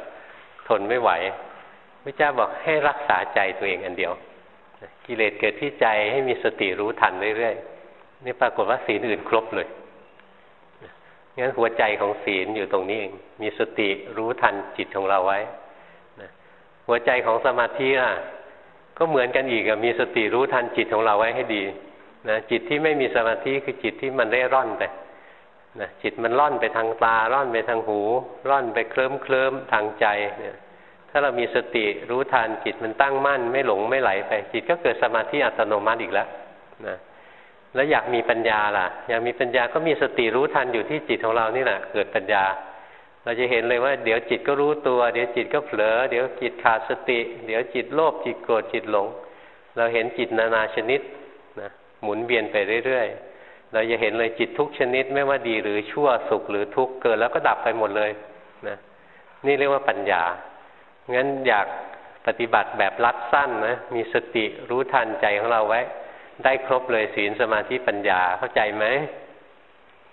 ทนไม่ไหว ระเจ้าบอกให้รักษาใจตัวเองอันเดียว กิเลสเกิดที่ใจให้มีสติรู้ทันเรื่อยๆนี่ปรากฏว่าศีลอื่นครบเลยงั้นหัวใจของศีลอยู่ตรงนี้เองมีสติรู้ทันจิตของเราไว้หัวใจของสมาธิล่ะก็เหมือนกันอีกมีสติรู้ทันจิตของเราไว้ให้ดีนะจิตที่ไม่มีสมาธิคือจิตที่มันเร่ร่อนไปนะจิตมันล่อนไปทางตาล่อนไปทางหูล่อนไปเคลิ้มเคลิ้มทางใจเนี่ยาเรามีสติรู้ทันจิตมันตั้งมั่น ไม่หลงไม่ไหลไป จิตก็เกิดสมาธิอัตโนมัติอีกแล้วนะแล้วอยากมีปัญญาล่ะ อยากมีปัญญาก็มีสติรู้ทันอยู่ที่จิตของเรานี่แหละเกิดปัญญา เราจะเห็นเลยว่าเดี๋ยวจิตก็รู้ตัว เดี๋ยวจิตก็เผลอ เดี๋ยวจิตขาดสติ เดี๋ยวจิตโลภจิตโกรธจิตหลง เราเห็นจิตนานาชนิดนะหมุนเวียนไปเรื่อยๆ เราจะเห็นเลยจิตทุกชนิด ไม่ว่าดีหรือชั่วสุขหรือทุกข์เกิดแล้วก็ดับไปหมดเลยนะนี่เรียกว่าปัญญา งั้นอยากปฏิบัติแบบรัดสั้นนะมีสติรู้ทันใจของเราไว้ ได้ครบเลยศีลสมาธิปัญญาเข้าใจไหม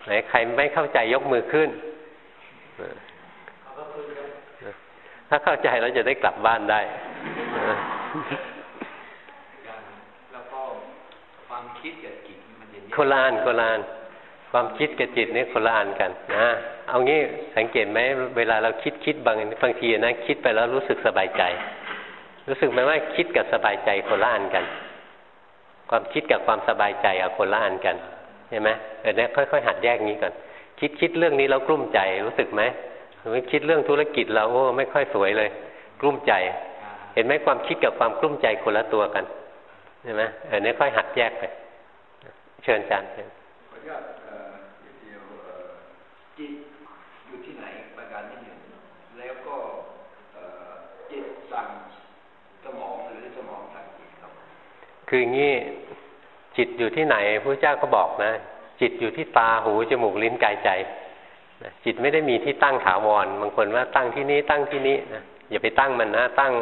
ไหนใครไม่เข้าใจยกมือขึ้น ถ้าเข้าใจเราจะได้กลับบ้านได้แล้วก็ความคิดกับจิตมันจะโคลานโคลาน ความคิดกับจิตนี่โคลานกันนะเอางี้สังเกตไหมเวลาเราคิดคิดบางบางทีนะคิดไปแล้วรู้สึกสบายใจ รู้สึกไหมว่าคิดกับสบายใจโคลานกัน ความคิดกับความสบายใจเอาคนละอันกันเห็นไหมเออเนี่ยค่อยๆหัดแยกนี้ก่อนคิดคิดเรื่องนี้แล้วกลุ้มใจรู้สึกไหมคิดเรื่องธุรกิจเราโอ้ไม่ค่อยสวยเลย กลุ้มใจ เห็นไหมความคิดกับความกลุ้มใจคนละตัวกันเห็นไหมเออเนี่ยค่อยหัดแยกไป เชิญอาจารย์เชิญจิตอยู่ที่ไหนประการที่หนึ่งแล้วก็จิตสั่งสมองหรือสมองสั่งจิตครับ คืออย่างนี้จิตอยู่ที่ไหนพระเจ้าก็บอกนะ จิตอยู่ที่ตาหูจมูกลิ้นกายใจจิตไม่ได้มีที่ตั้งถาวรบางคนว่าตั้งที่นี้ตั้งที่นี้นะอย่าไปตั้งมันนะตั้ง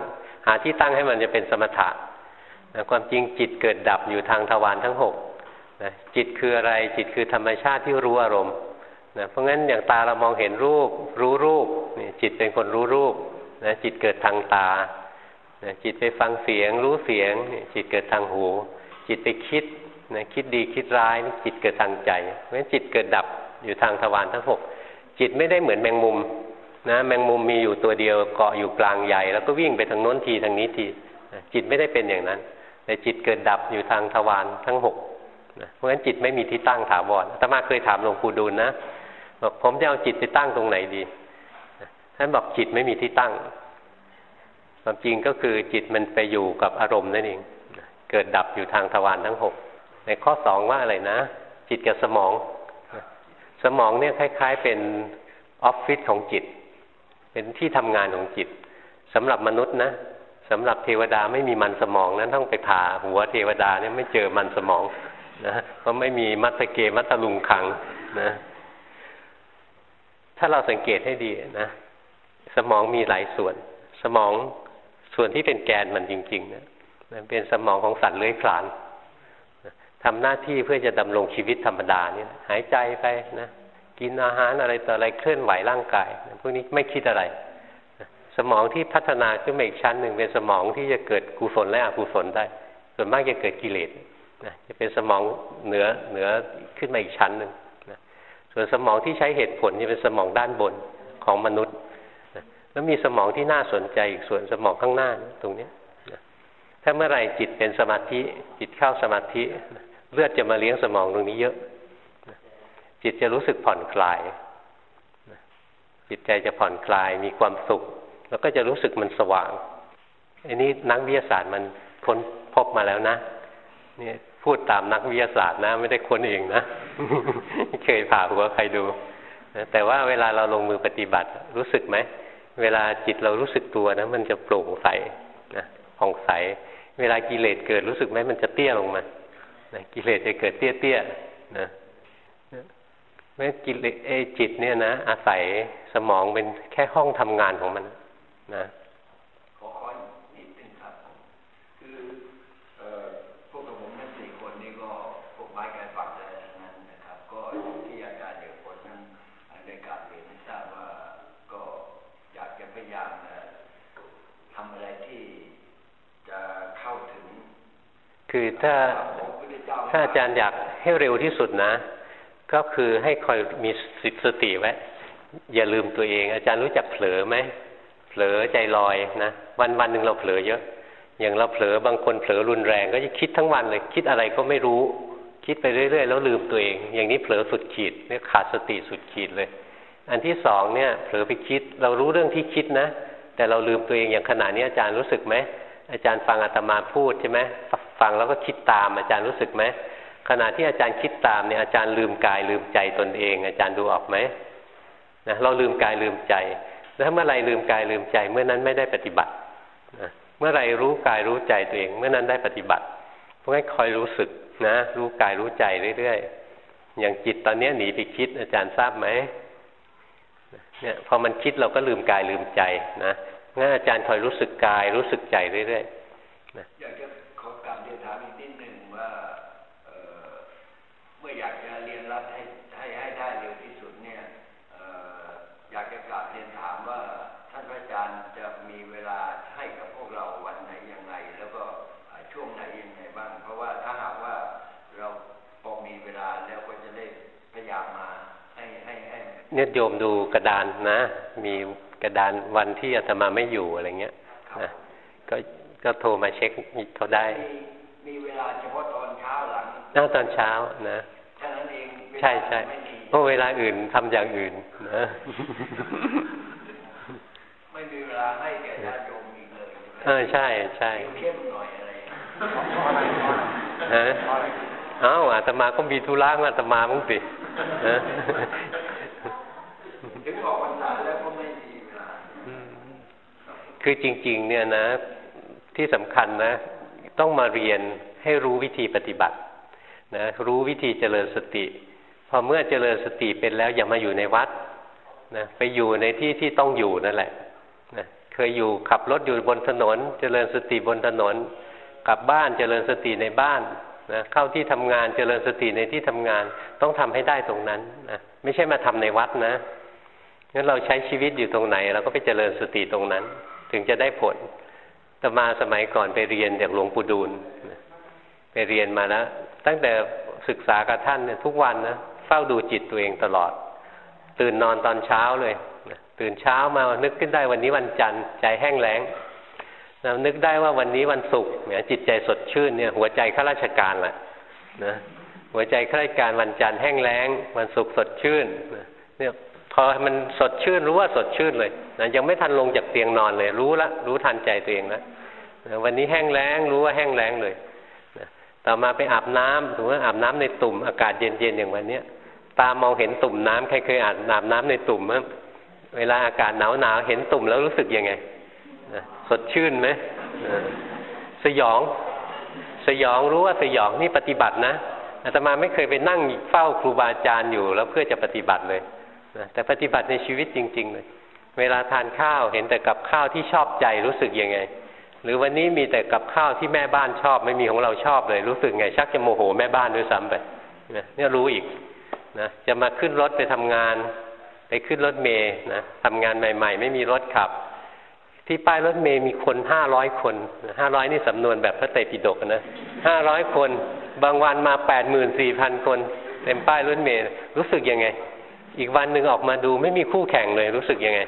หาที่ตั้งให้มันจะเป็นสมถะนะความจริงจิตเกิดดับอยู่ทางทวารทั้งหกนะจิตคืออะไรจิตคือธรรมชาติที่รู้อารมณ์นะเพราะงั้นอย่างตาเรามองเห็นรูป รู้รูปนี่จิตเป็นคนรู้รูปนะจิตเกิดทางตา นะจิตไปฟังเสียง รู้เสียงจิตเกิดทางหู จิตไปคิดนะคิดดีคิดร้ายนี่จิตเกิดทางใจเพราะฉะนั้นจิตเกิดดับอยู่ทางทวารทั้งหกจิตไม่ได้เหมือนแมงมุมนะแมงมุมมีอยู่ตัวเดียวเกาะอยู่กลางใหญ่ แล้วก็วิ่งไปทางโน้นทีทางนี้ทีจิตไม่ได้เป็นอย่างนั้น แต่จิตเกิดดับอยู่ทางทวารทั้งหกเพราะฉะนั้นจิตไม่มีที่ตั้งถาวรอาตมาเคยถามหลวงปู่ดูลนะบอกผมจะเอาจิตไปตั้งตรงไหนดีท่านบอกจิตไม่มีที่ตั้ง ความจริงก็คือจิตมันไปอยู่กับอารมณ์นั่นเอง เกิดดับอยู่ทางทวารทั้งหกในข้อสองว่าอะไรนะ จิตกับสมอง สมองเนี่ยคล้าย ๆ เป็นออฟฟิศของจิต เป็นที่ทำงานของจิตสำหรับมนุษย์นะสำหรับเทวดาไม่มีมันสมองนั้นต้องไปผ่าหัวเทวดาเนี่ยไม่เจอมันสมองนะเพราะไม่มีมัตเกมัตลุงขังนะ ถ้าเราสังเกตให้ดีนะ สมองมีหลายส่วน สมอง ส่วนที่เป็นแกนมันจริงๆนะมันเป็นสมองของสัตว์เลื้อยคลานทำหน้าที่เพื่อจะดำรงชีวิตธรรมดาเนี่ยหายใจไปนะกินอาหารอะไรต่ออะไรเคลื่อนไหวร่างกายพวกนี้ไม่คิดอะไร สมองที่พัฒนาขึ้นมาอีกชั้นหนึ่งเป็นสมองที่จะเกิดกุศลและอกุศลได้ ส่วนมากจะเกิดกิเลสนะจะเป็นสมองเหนือเหนือขึ้นมาอีกชั้นหนึ่งนะส่วนสมองที่ใช้เหตุผลจะเป็นสมองด้านบนของมนุษย์ แล้วมีสมองที่น่าสนใจอีกส่วนสมองข้างหน้าตรงนี้ถ้าเมื่อไหร่จิตเป็นสมาธิ จิตเข้าสมาธิ เลือดจะมาเลี้ยงสมองตรงนี้เยอะ จิตจะรู้สึกผ่อนคลาย จิตใจจะผ่อนคลายมีความสุข แล้วก็จะรู้สึกมันสว่างอันนี้นักวิทยาศาสตร์มันค้นพบมาแล้วนะนี่พูดตามนักวิทยาศาสตร์นะ ไม่ได้ค้นเองนะ เคยผ่าหัวใครดูแต่ว่าเวลาเราลงมือปฏิบัติรู้สึกไหม เวลาจิตเรารู้สึกตัวนะมันจะโปร่งใสนะผ่องใส เวลากิเลสเกิดรู้สึกไหมมันจะเตี้ยลงมานะกิเลสจะเกิดเตี้ยเตี้ยนะเมื่อกิเลสเอจิตเนี่ยนะอาศัยสมองเป็นแค่ห้องทำงานของมันนะ คือถ้าถ้าอาจารย์อยากให้เร็วที่สุดนะ ก็คือให้คอยมีสิสติไว้อย่าลืมตัวเอง อาจารย์รู้จักเผลอไหมเผลอใจลอยนะวันวันหนึ่งเราเผลอเยอะ อย่างเราเผลอบางคนเผลอรุนแรง ก็จะคิดทั้งวันเลย คิดอะไรก็ไม่รู้ คิดไปเรื่อย ๆ แล้วลืมตัวเอง อย่างนี้เผลอสุดขีดเนี่ยขาดสติสุดขีดเลย อันที่สองเนี่ยเผลอไปคิด เรารู้เรื่องที่คิดนะ แต่เราลืมตัวเองอย่างขณะนี้อาจารย์รู้สึกไหม อาจารย์ฟังอาตมาพูดใช่ไหมฟังแล้วก็คิดตามอาจารย์รู้สึกไหมขณะที่อาจารย์คิดตามเนี่ยอาจารย์ลืมกายลืมใจตนเอง อาจารย์ดูออกไหมนะเราลืมกายลืมใจ แล้วเมื่อไรลืมกายลืมใจ เมื่อนั้นไม่ได้ปฏิบัตินะเมื่อไรรู้กายรู้ใจตัวเอง เมื่อนั้นได้ปฏิบัติ เพราะงั้นคอยรู้สึกนะ รู้กายรู้ใจเรื่อยๆอย่างจิตตอนนี้หนีไปคิดอาจารย์ทราบไหมเนี่ยพอมันคิดเราก็ลืมกายลืมใจนะ งั้นอาจารย์คอยรู้สึกกาย รู้สึกใจเรื่อยๆนะอยากจะขอกลับเรียนถามอีกนิดหนึ่งว่าเมื่ออยากจะเรียนรัดให้ให้ให้ได้เร็วที่สุดเนี่ยอยากจะกลับเรียนถามว่าท่านพระอาจารย์จะมีเวลาให้กับพวกเราวันไหนยังไง แล้วก็ช่วงไหนยังไงบ้าง เพราะว่าถ้าหากว่าเราพอมีเวลาแล้วก็จะได้พยายามมาให้ให้ให้เนี่ยโยมดูกระดานนะ มี กระดานวันที่อาตมาไม่อยู่อะไรเงี้ยนะก็ก็โทรมาเช็คเขาได้ มีเวลาเฉพาะตอนเช้าหลังน่าตอนเช้านะแค่นั้นเองใช่ใช่เพราะเวลาอื่นทำอย่างอื่นนะไม่มีเวลาให้แก่ญาติโยมอีกเลยเออใช่ใช่เข้มหน่อยอะไรฮะเอ้าอาตมาก็มีธุระอาตมามึงสิถึงออกพรรษาแล้วก็ไม่มีเวลา คือจริง ๆ เนี่ยนะ ที่สำคัญนะ ต้องมาเรียนให้รู้วิธีปฏิบัตินะรู้วิธีเจริญสติ พอเมื่อเจริญสติเป็นแล้วอย่ามาอยู่ในวัดนะไปอยู่ในที่ที่ต้องอยู่นั่นแหละนะเคยอยู่ขับรถอยู่บนถนน เจริญสติบนถนน กลับบ้านเจริญสติในบ้านนะเข้าที่ทำงานเจริญสติในที่ทำงานต้องทำให้ได้ตรงนั้นนะไม่ใช่มาทำในวัดนะงั้นเราใช้ชีวิตอยู่ตรงไหนเราก็ไปเจริญสติตรงนั้น ถึงจะได้ผลแต่มาสมัยก่อนไปเรียนจากหลวงปู่ดูลไปเรียนมาแล้วตั้งแต่ศึกษากับท่านเนี่ยทุกวันนะเฝ้าดูจิตตัวเองตลอด ตื่นนอนตอนเช้าเลยตื่นเช้ามานึกขึ้นได้วันนี้วันจันทร์ใจแห้งแล้งนะนึกได้ว่าวันนี้วันศุกร์เนี่ยจิตใจสดชื่นเนี่ยหัวใจข้าราชการแหละนะหัวใจข้าราชการวันจันทร์แห้งแล้ง วันศุกร์สดชื่นเนี่ย พอมันสดชื่นรู้ว่าสดชื่นเลยนะยังไม่ทันลงจากเตียงนอนเลย รู้ละรู้ทันใจตัวเองล้วนะวันนี้แห้งแล้งรู้ว่าแห้งแล้งเลยนะต่อมาไปอาบน้ำถือว่าอาบน้ำในตุ่มอากาศเย็นๆอย่างวันเนี้ย ตามองเห็นตุ่มน้ำใครเคยอาบอาบน้ำในตุ่มมั้งเวลาอากาศหนาวหนาวเห็นตุ่มแล้วรู้สึกยังไงนะสดชื่นไหมสยอง สยองรู้ว่าสยองนี่ปฏิบัตินะอาตมาไม่เคยไปนั่งเฝ้าครูบาอาจารย์อยู่ แล้วเพื่อจะปฏิบัติเลย นะแต่ปฏิบัติในชีวิตจริง ๆ เลย เวลาทานข้าวเห็นแต่กับข้าวที่ชอบใจรู้สึกยังไง หรือวันนี้มีแต่กับข้าวที่แม่บ้านชอบ ไม่มีของเราชอบเลย รู้สึกไง ชักจะโมโหแม่บ้านด้วยซ้ำไปเนี่ยรู้อีกนะจะมาขึ้นรถไปทำงาน ไปขึ้นรถเมย์นะทำงานใหม่ ๆ ไม่มีรถขับ ที่ป้ายรถเมย์มีคนห้าร้อยคนห้าร้อยนี่สำนวนแบบพระเตปิฎกนะห้าร้อยคน บางวันมาแปดหมื่นสี่พันคนเต็มป้ายรถเมย์รู้สึกยังไง อีกวันหนึ่งออกมาดูไม่มีคู่แข่งเลยรู้สึกยังไง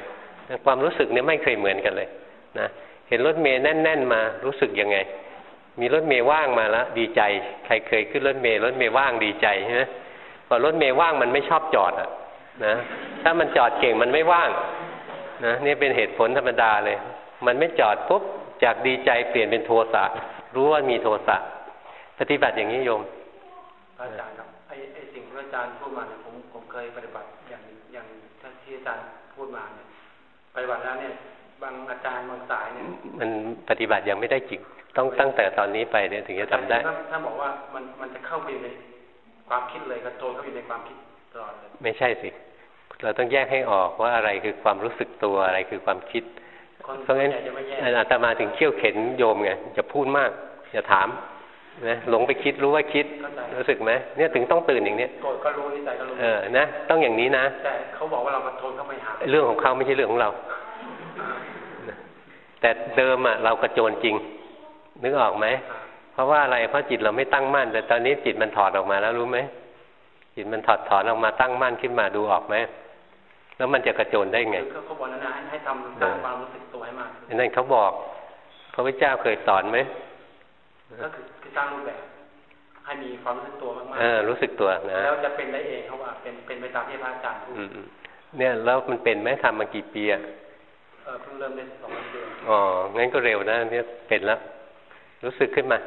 ความรู้สึกเนี่ยไม่เคยเหมือนกันเลยนะเห็นรถเมย์แน่น ๆ มารู้สึกยังไง มีรถเมย์ว่างมาแล้วดีใจ ใครเคยขึ้นรถเมย์รถเมย์ว่างดีใจใช่ไหมพอรถเมย์ว่างมันไม่ชอบจอดอะนะถ้ามันจอดเก่งมันไม่ว่างนะนี่เป็นเหตุผลธรรมดาเลย มันไม่จอดปุ๊บจากดีใจเปลี่ยนเป็นโทสะรู้ว่ามีโทสะปฏิบัติอย่างนี้โยมอาจารย์ครับไอ้สิ่งที่อาจารย์พูดมาเนี่ย เคยปฏิบัติอย่างอย่างที่อาจารย์พูดมาเนี่ยปฏิบัติแล้วเนี่ย บางอาจารย์บางสายเนี่ย มันปฏิบัติยังไม่ได้จริงต้องตั้งแต่ตอนนี้ไปเนี่ยถึงจะทำได้ถ้าถ้าบอกว่ามันมันจะเข้าไปในความคิดเลยกระโจนเข้าไปในความคิดตลอดเลยไม่ใช่สิ เราต้องแยกให้ออกว่าอะไรคือความรู้สึกตัวอะไรคือความคิดคนเพราะงั้นใหญ่จะไม่แยกอาตมาถึงเขี่ยวเข็นโยมไงจะพูดมากอย่าถาม นะหลงไปคิดรู้ว่าคิดเข้าใจรู้สึกไหมเนี่ยถึงต้องตื่นอย่างเนี้ยโกรธก็รู้นิสัยก็รู้เออนะ ต้องอย่างนี้นะแต่เขาบอกว่าเรามาโทนเข้าไปหาเรื่องของเขาไม่ใช่เรื่องของเรา แต่เดิมอะเรากระโจนจริง นึกออกไหมเพราะว่าอะไรเพราะจิตเราไม่ตั้งมั่น แต่ตอนนี้จิตมันถอดออกมาแล้วรู้ไหมจิตมันถอดถอนออกมาตั้งมั่นขึ้นมาดูออกไหมแล้วมันจะกระโจนได้ไงคือเขาบอกนะนะให้ให้ทำสร้างความรู้สึกตัวให้มากอันนั่นเขาบอกพระพุทธเจ้าเคยสอนไหม ก็คือคือสร้างรูปแบบให้มีความรู้สึกตัวมากเออรู้สึกตัวนะๆแล้วจะเป็นได้เองเขาว่าเป็นเป็นไปตามที่พระอาจารย์พูดอืมๆเนี่ยแล้วมันเป็นไหมทำมากี่ปีอะเออเพิ่งเริ่มได้สองเดือนอ๋องั้นก็เร็วนะเนี่ยเป็นแล้ว รู้สึกขึ้นมา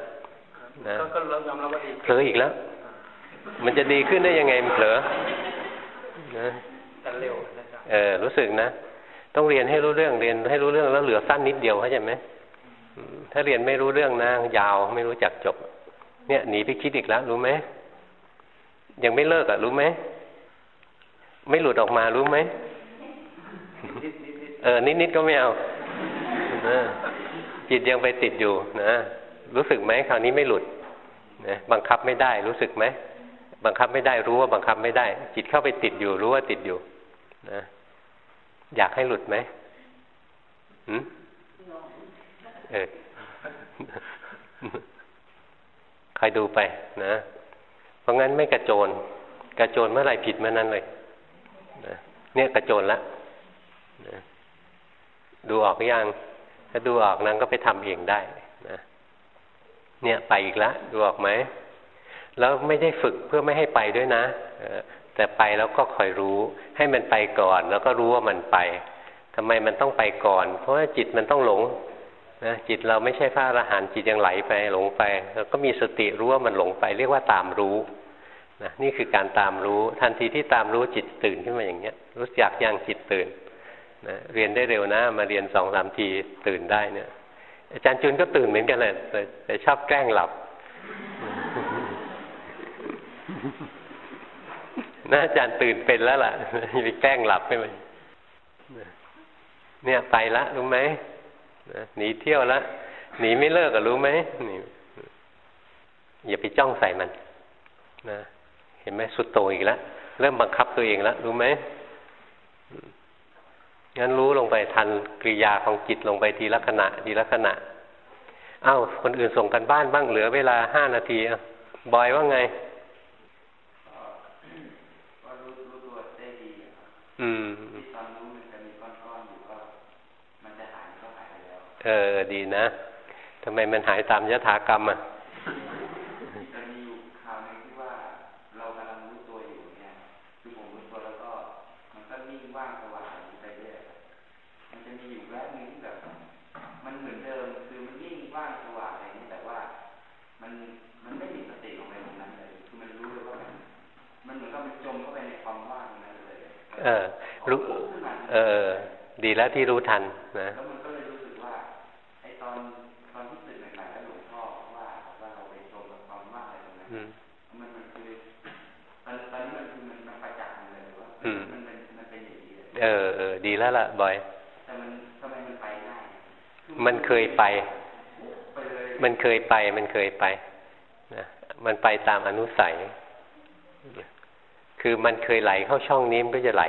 นะก็ก็เริ่มยอมรับว่าดีเผลออีกแล้ว มันจะดีขึ้นได้ยังไงมันเผลอนะแต่เร็วนะครับเออรู้สึกนะ ต้องเรียนให้รู้เรื่องเรียนให้รู้เรื่องแล้วเหลือสั้นนิดเดียวเข้าใจไหมอืม ถ้าเรียนไม่รู้เรื่องนะยาวไม่รู้จักจบ เนี่ยหนีไปคิดอีกแล้วรู้ไหมยังไม่เลิกอะรู้ไหมไม่หลุดออกมารู้ไหมเออนิดๆก็ไม่เอาจิตยังไปติดอยู่นะรู้สึกไหมคราวนี้ไม่หลุดนะบังคับไม่ได้รู้สึกไหมบังคับไม่ได้รู้ว่าบังคับไม่ได้ จิตเข้าไปติดอยู่รู้ว่าติดอยู่นะอยากให้หลุดไหมหืม เออคอยดูไปนะ เพราะงั้นไม่กระโจน กระโจนเมื่อไหร่ผิดเมื่อนั้นเลยนะเนี่ยกระโจนละนะดูออกหรือยังถ้าดูออกนั้นก็ไปทำเองได้นะเนี่ยไปอีกล้วดูออกไหมแล้วไม่ได้ฝึกเพื่อไม่ให้ไปด้วยนะแต่ไปแล้วก็คอยรู้ ให้มันไปก่อน แล้วก็รู้ว่ามันไปทำไมมันต้องไปก่อน เพราะว่าจิตมันต้องหลง นะจิตเราไม่ใช่พระอรหันต์จิตยังไหลไปหลงไปแล้วก็มีสติรู้ว่ามันหลงไป เรียกว่าตามรู้นะนี่คือการตามรู้ทันทีที่ตามรู้จิตตื่นขึ้นมาอย่างเงี้ย รู้จักยังจิตตื่นนะเรียนได้เร็วนะ มาเรียนสองสามทีตื่นได้เนี่ย อาจารย์จุนก็ตื่นเหมือนกันแหละแต่แต่ชอบแกล้งหลับน่าอาจารย์ตื่นเป็นแล้วล่ะอย่าไปแกล้งหลับให้มันเนี่ยไปละรู้ไหม หนีเที่ยวละหนีไม่เลิกอะรู้ไหมอย่าไปจ้องใส่มันนะเห็นไหมสุดโต่งอีกแล้วเริ่มบังคับตัวเองแล้วรู้ไหมงั้นรู้ลงไปทันกริยาของจิตลงไปทีละขณะทีละขณะ เอ้าคนอื่นส่งกันบ้านบ้างเหลือเวลาห้านาทีอะบอยว่าไง ก็รู้รู้ตัวได้ดีอะครับ อืม ที่ตอนรู้มันจะมีก้อนๆอยู่ก็ มันจะหายก็หายไปแล้ว เออดีนะทำไมมันหายตามยถากรรมอะจะมีอยู่คราวหนึงที่ว่าเรากำลังรู้ตัวอยู่เนี่ยคือผมรู้ตัวแล้วก็มันก็นิ่งว่างสว่างไปเรื่อยมันจะมีอยู่แวบหนึงที่แบบมันเหมือนเดิมคือมันนิ่งว่างสว่างอะไรอย่างนี้แต่ว่ามันมันไม่มีสติลงไปตรงนั้นเลยคือมันรู้เลยว่ามันมันเอืมมันเป็นมันเป็นอย่างนี้เลยเออเออดีแล้วล่ะบอยแต่มันทำไมมันไปง่ายคือมันเคยไปไปเลยมันเคยไป มันเคยไปนะมันไปตามอนุสัย คือมันเคยไหลเข้าช่องนี้มันก็จะไหล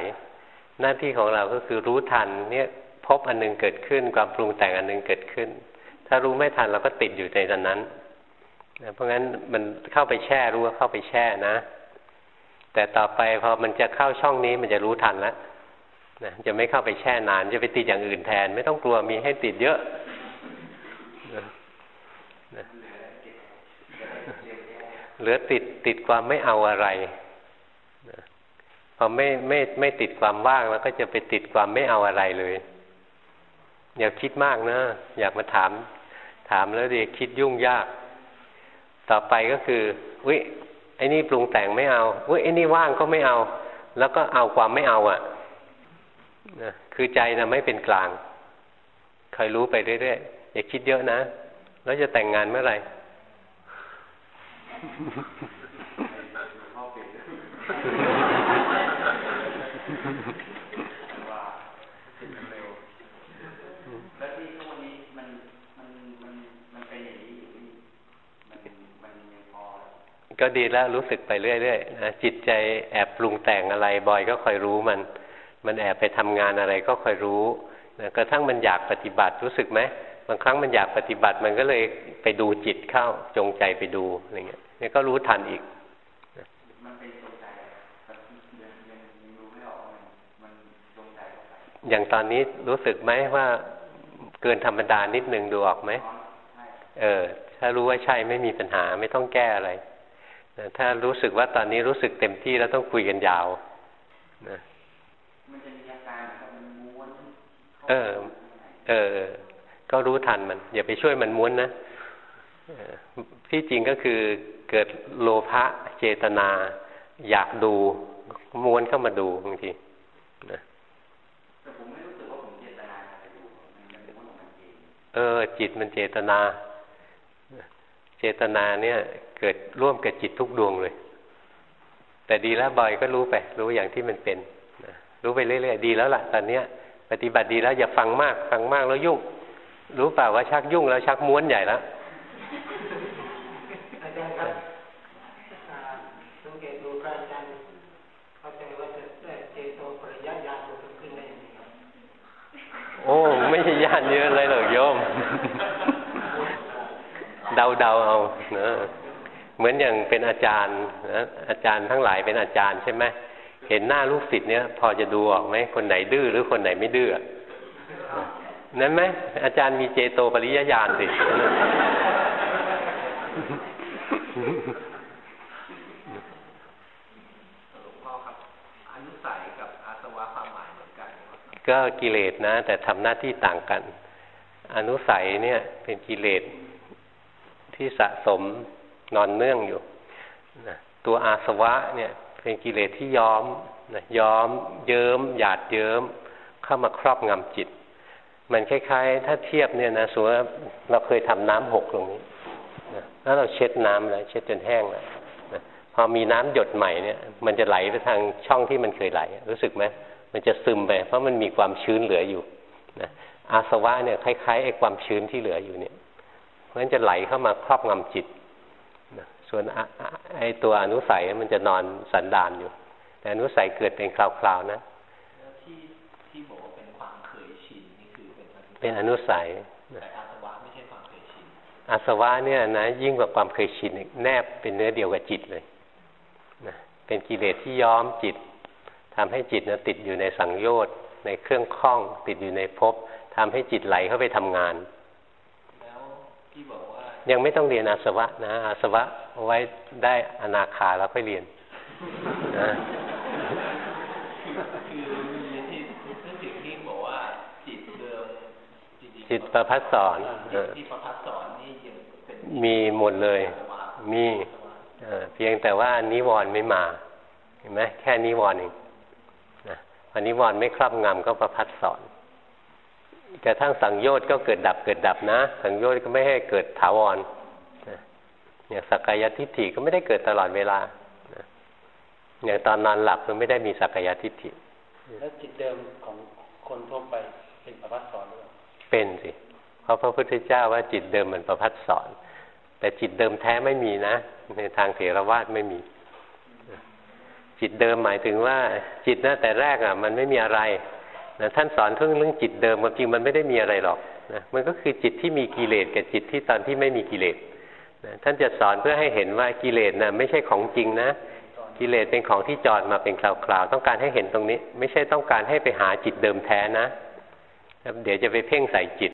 หน้าที่ของเราก็คือรู้ทัน เนี่ยพบอันหนึงเกิดขึ้น ความปรุงแต่งอันหนึงเกิดขึ้น ถ้ารู้ไม่ทันเราก็ติดอยู่ในตอนนั้นนะเพราะงั้นมันเข้าไปแช่รู้ว่าเข้าไปแช่นะ แต่ต่อไปพอมันจะเข้าช่องนี้มันจะรู้ทันแล้วนะจะไม่เข้าไปแช่นานจะไปติดอย่างอื่นแทน ไม่ต้องกลัวมีให้ติดเยอะนะนะเหลือติดติดความไม่เอาอะไรนะพอไม่ไม่ไม่ติดความว่างแล้วก็จะไปติดความไม่เอาอะไรเลย อย่าคิดมากนะ อยากมาถาม ถามแล้วดีคิดยุ่งยาก ต่อไปก็คือวิ ไอ้นี่ปรุงแต่งไม่เอาเว้ยไอ้นี่ว่างก็ไม่เอา แล้วก็เอาความไม่เอาอะ่ะนะคือใจนะไม่เป็นกลางคอยรู้ไปเรื่อยๆอย่าคิดเยอะนะ แล้วจะแต่งงานเมื่อไหร่แล้วที่ทุกวันนี้มันมันมันมันเป็นอย่างนี้อยู่นี่มันมันยังพอ ก็ดีแล้วรู้สึกไปเรื่อยๆนะจิตใจแอบปรุงแต่งอะไรบ่อยก็คอยรู้มัน มันแอบไปทำงานอะไรก็คอยรู้นะกระทั่งมันอยากปฏิบัติรู้สึกไหมบางครั้งมันอยากปฏิบัติมันก็เลยไปดูจิตเข้าจงใจไปดูอะไรเงี้ยนี่ก็รู้ทันอีกอย่างตอนนี้รู้สึกไหมว่าเกินธรรมดานิดนึงดูออกไหมเออ ถ้ารู้ว่าใช่ไม่มีปัญหาไม่ต้องแก้อะไร นะถ้ารู้สึกว่าตอนนี้รู้สึกเต็มที่แล้วต้องคุยกันยาวนะมันจะมีอาการแบบมันม้วนข้าเออไปเออ ก็รู้ทันมัน อย่าไปช่วยมันม้วนนะเออที่จริงก็คือเกิดโลภะเจตนา อยากดูม้วนเข้ามาดูบางทีนะแต่ผมไม่รู้สึกว่าผมเจตนาจะไปดูมันมันม้วนของมันเองเออ จิตมันเจตนา เจตนาเนี่ย เกิดร่วมกับจิตทุกดวงเลย แต่ดีแล้วบ่อยก็รู้ไป รู้อย่างที่มันเป็นนะรู้ไปเรื่อยๆดีแล้วล่ะตอนเนี้ย ปฏิบัติดีแล้วอย่าฟังมาก ฟังมากแล้วยุ่ง รู้เปล่าว่าชักยุ่งแล้วชักม้วนใหญ่แล้วอาจารย์ครับอ่าสังเกตดูพระอาจารย์เข้าใจว่าจะได้เจโตปริยญาณมันขึ้นได้ยังไงครับโอ้ ไม่ใช่ญาติเยอะเลยหรอกโยม เดาเดาๆเอานะ เหมือนอย่างเป็นอาจารย์นะอาจารย์ทั้งหลายเป็นอาจารย์ใช่ไหมเห็นหน้าลูกศิษย์เนี่ยพอจะดูออกไหมคนไหนดื้อหรือคนไหนไม่ดื้อนั้นไหมอาจารย์มีเจโตปริยญาณสิหลวงพ่อครับอนุสัยกับอาสวะความหมายเหมือนกันไหมครับก็กิเลสนะ แต่ทำหน้าที่ต่างกัน อนุสัยเนี่ย เป็นกิเลสที่สะสม นอนเนื่องอยู่นะตัวอาสวะเนี่ยเป็นกิเลสที่ย้อมนะย้อม เยิ้มหยาดเยิ้ม เข้ามาครอบงำจิต มันคล้ายๆ ถ้าเทียบเนี่ยนะสมมติว่าเราเคยทำน้ำหกตรงนี้นะแล้วเราเช็ดน้ำแล้วเช็ดจนแห้งแล้วนะพอมีน้ำหยดใหม่เนี่ยมันจะไหลไปทางช่องที่มันเคยไหล รู้สึกไหมมันจะซึมไป เพราะมันมีความชื้นเหลืออยู่นะอาสวะเนี่ยคล้ายๆไอ้ความชื้นที่เหลืออยู่เนี่ยเพราะฉะนั้นจะไหลเข้ามาครอบงำจิต ส่วนอะอะไอ้ตัวอนุสัยมันจะนอนสันดานอยู่ แต่อนุสัยเกิดเป็นคราวๆนะแล้วที่ที่บอกว่าเป็นความเคยชินนี่คือเป็นอนุเป็นอนุสัยนะแต่อาสวะไม่ใช่ความเคยชินอาสวะเนี่ยนะยิ่งกว่าความเคยชินอีกแนบเป็นเนื้อเดียวกับจิตเลยนะเป็นกิเลสที่ย้อมจิตทำให้จิตนะติดอยู่ในสังโยชน์ในเครื่องข้องติดอยู่ในภพทำให้จิตไหลเข้าไปทำงาน แล้วที่บอกว่า ยังไม่ต้องเรียนอาสวะนะอาสวะเอาไว้ได้อนาคาแล้วค่อยเรียนนะคือมีที่นึกถึงที่บอกว่าจิตเดิมจริงๆจิตประพัดสอนจิเอตอที่ประพัดสอนนี่ยังเป็นมีหมดเลยอาสวะมีเอ่อเพียงแต่ว่านิวรณ์ไม่มา เห็นไหมแค่นิวรณ์เองนะพอนิวรณ์ไม่ครอบงำก็ประพัดสอน กระทั่งสังโยชน์ก็เกิดดับเกิดดับนะ สังโยชน์ก็ไม่ให้เกิดถาวรนะอย่างสักกายทิฏฐิก็ไม่ได้เกิดตลอดเวลานะอย่างตอนนอนหลับมันไม่ได้มีสักกายทิฏฐิ แล้วจิตเดิมของคนทั่วไปเป็นประพัดสอนหรือเปล่าเป็นสิเพราะพระพุทธเจ้าว่าจิตเดิมเหมือนประพัดสอน แต่จิตเดิมแท้ไม่มีนะ ในทางเถรวาทไม่มี จิตเดิมหมายถึงว่า จิตนะแต่แรกอะ มันไม่มีอะไร นะท่านสอนเรื่องเรื่องจิตเดิมความจริงมันไม่ได้มีอะไรหรอกนะมันก็คือจิตที่มีกิเลสกับจิตที่ตอนที่ไม่มีกิเลสนะท่านจะสอนเพื่อให้เห็นว่ากิเลสนะไม่ใช่ของจริงนะ กิเลสเป็นของที่จอดมาเป็นคราวๆต้องการให้เห็นตรงนี้ ไม่ใช่ต้องการให้ไปหาจิตเดิมแท้นะ เดี๋ยวจะไปเพ่งใส่จิต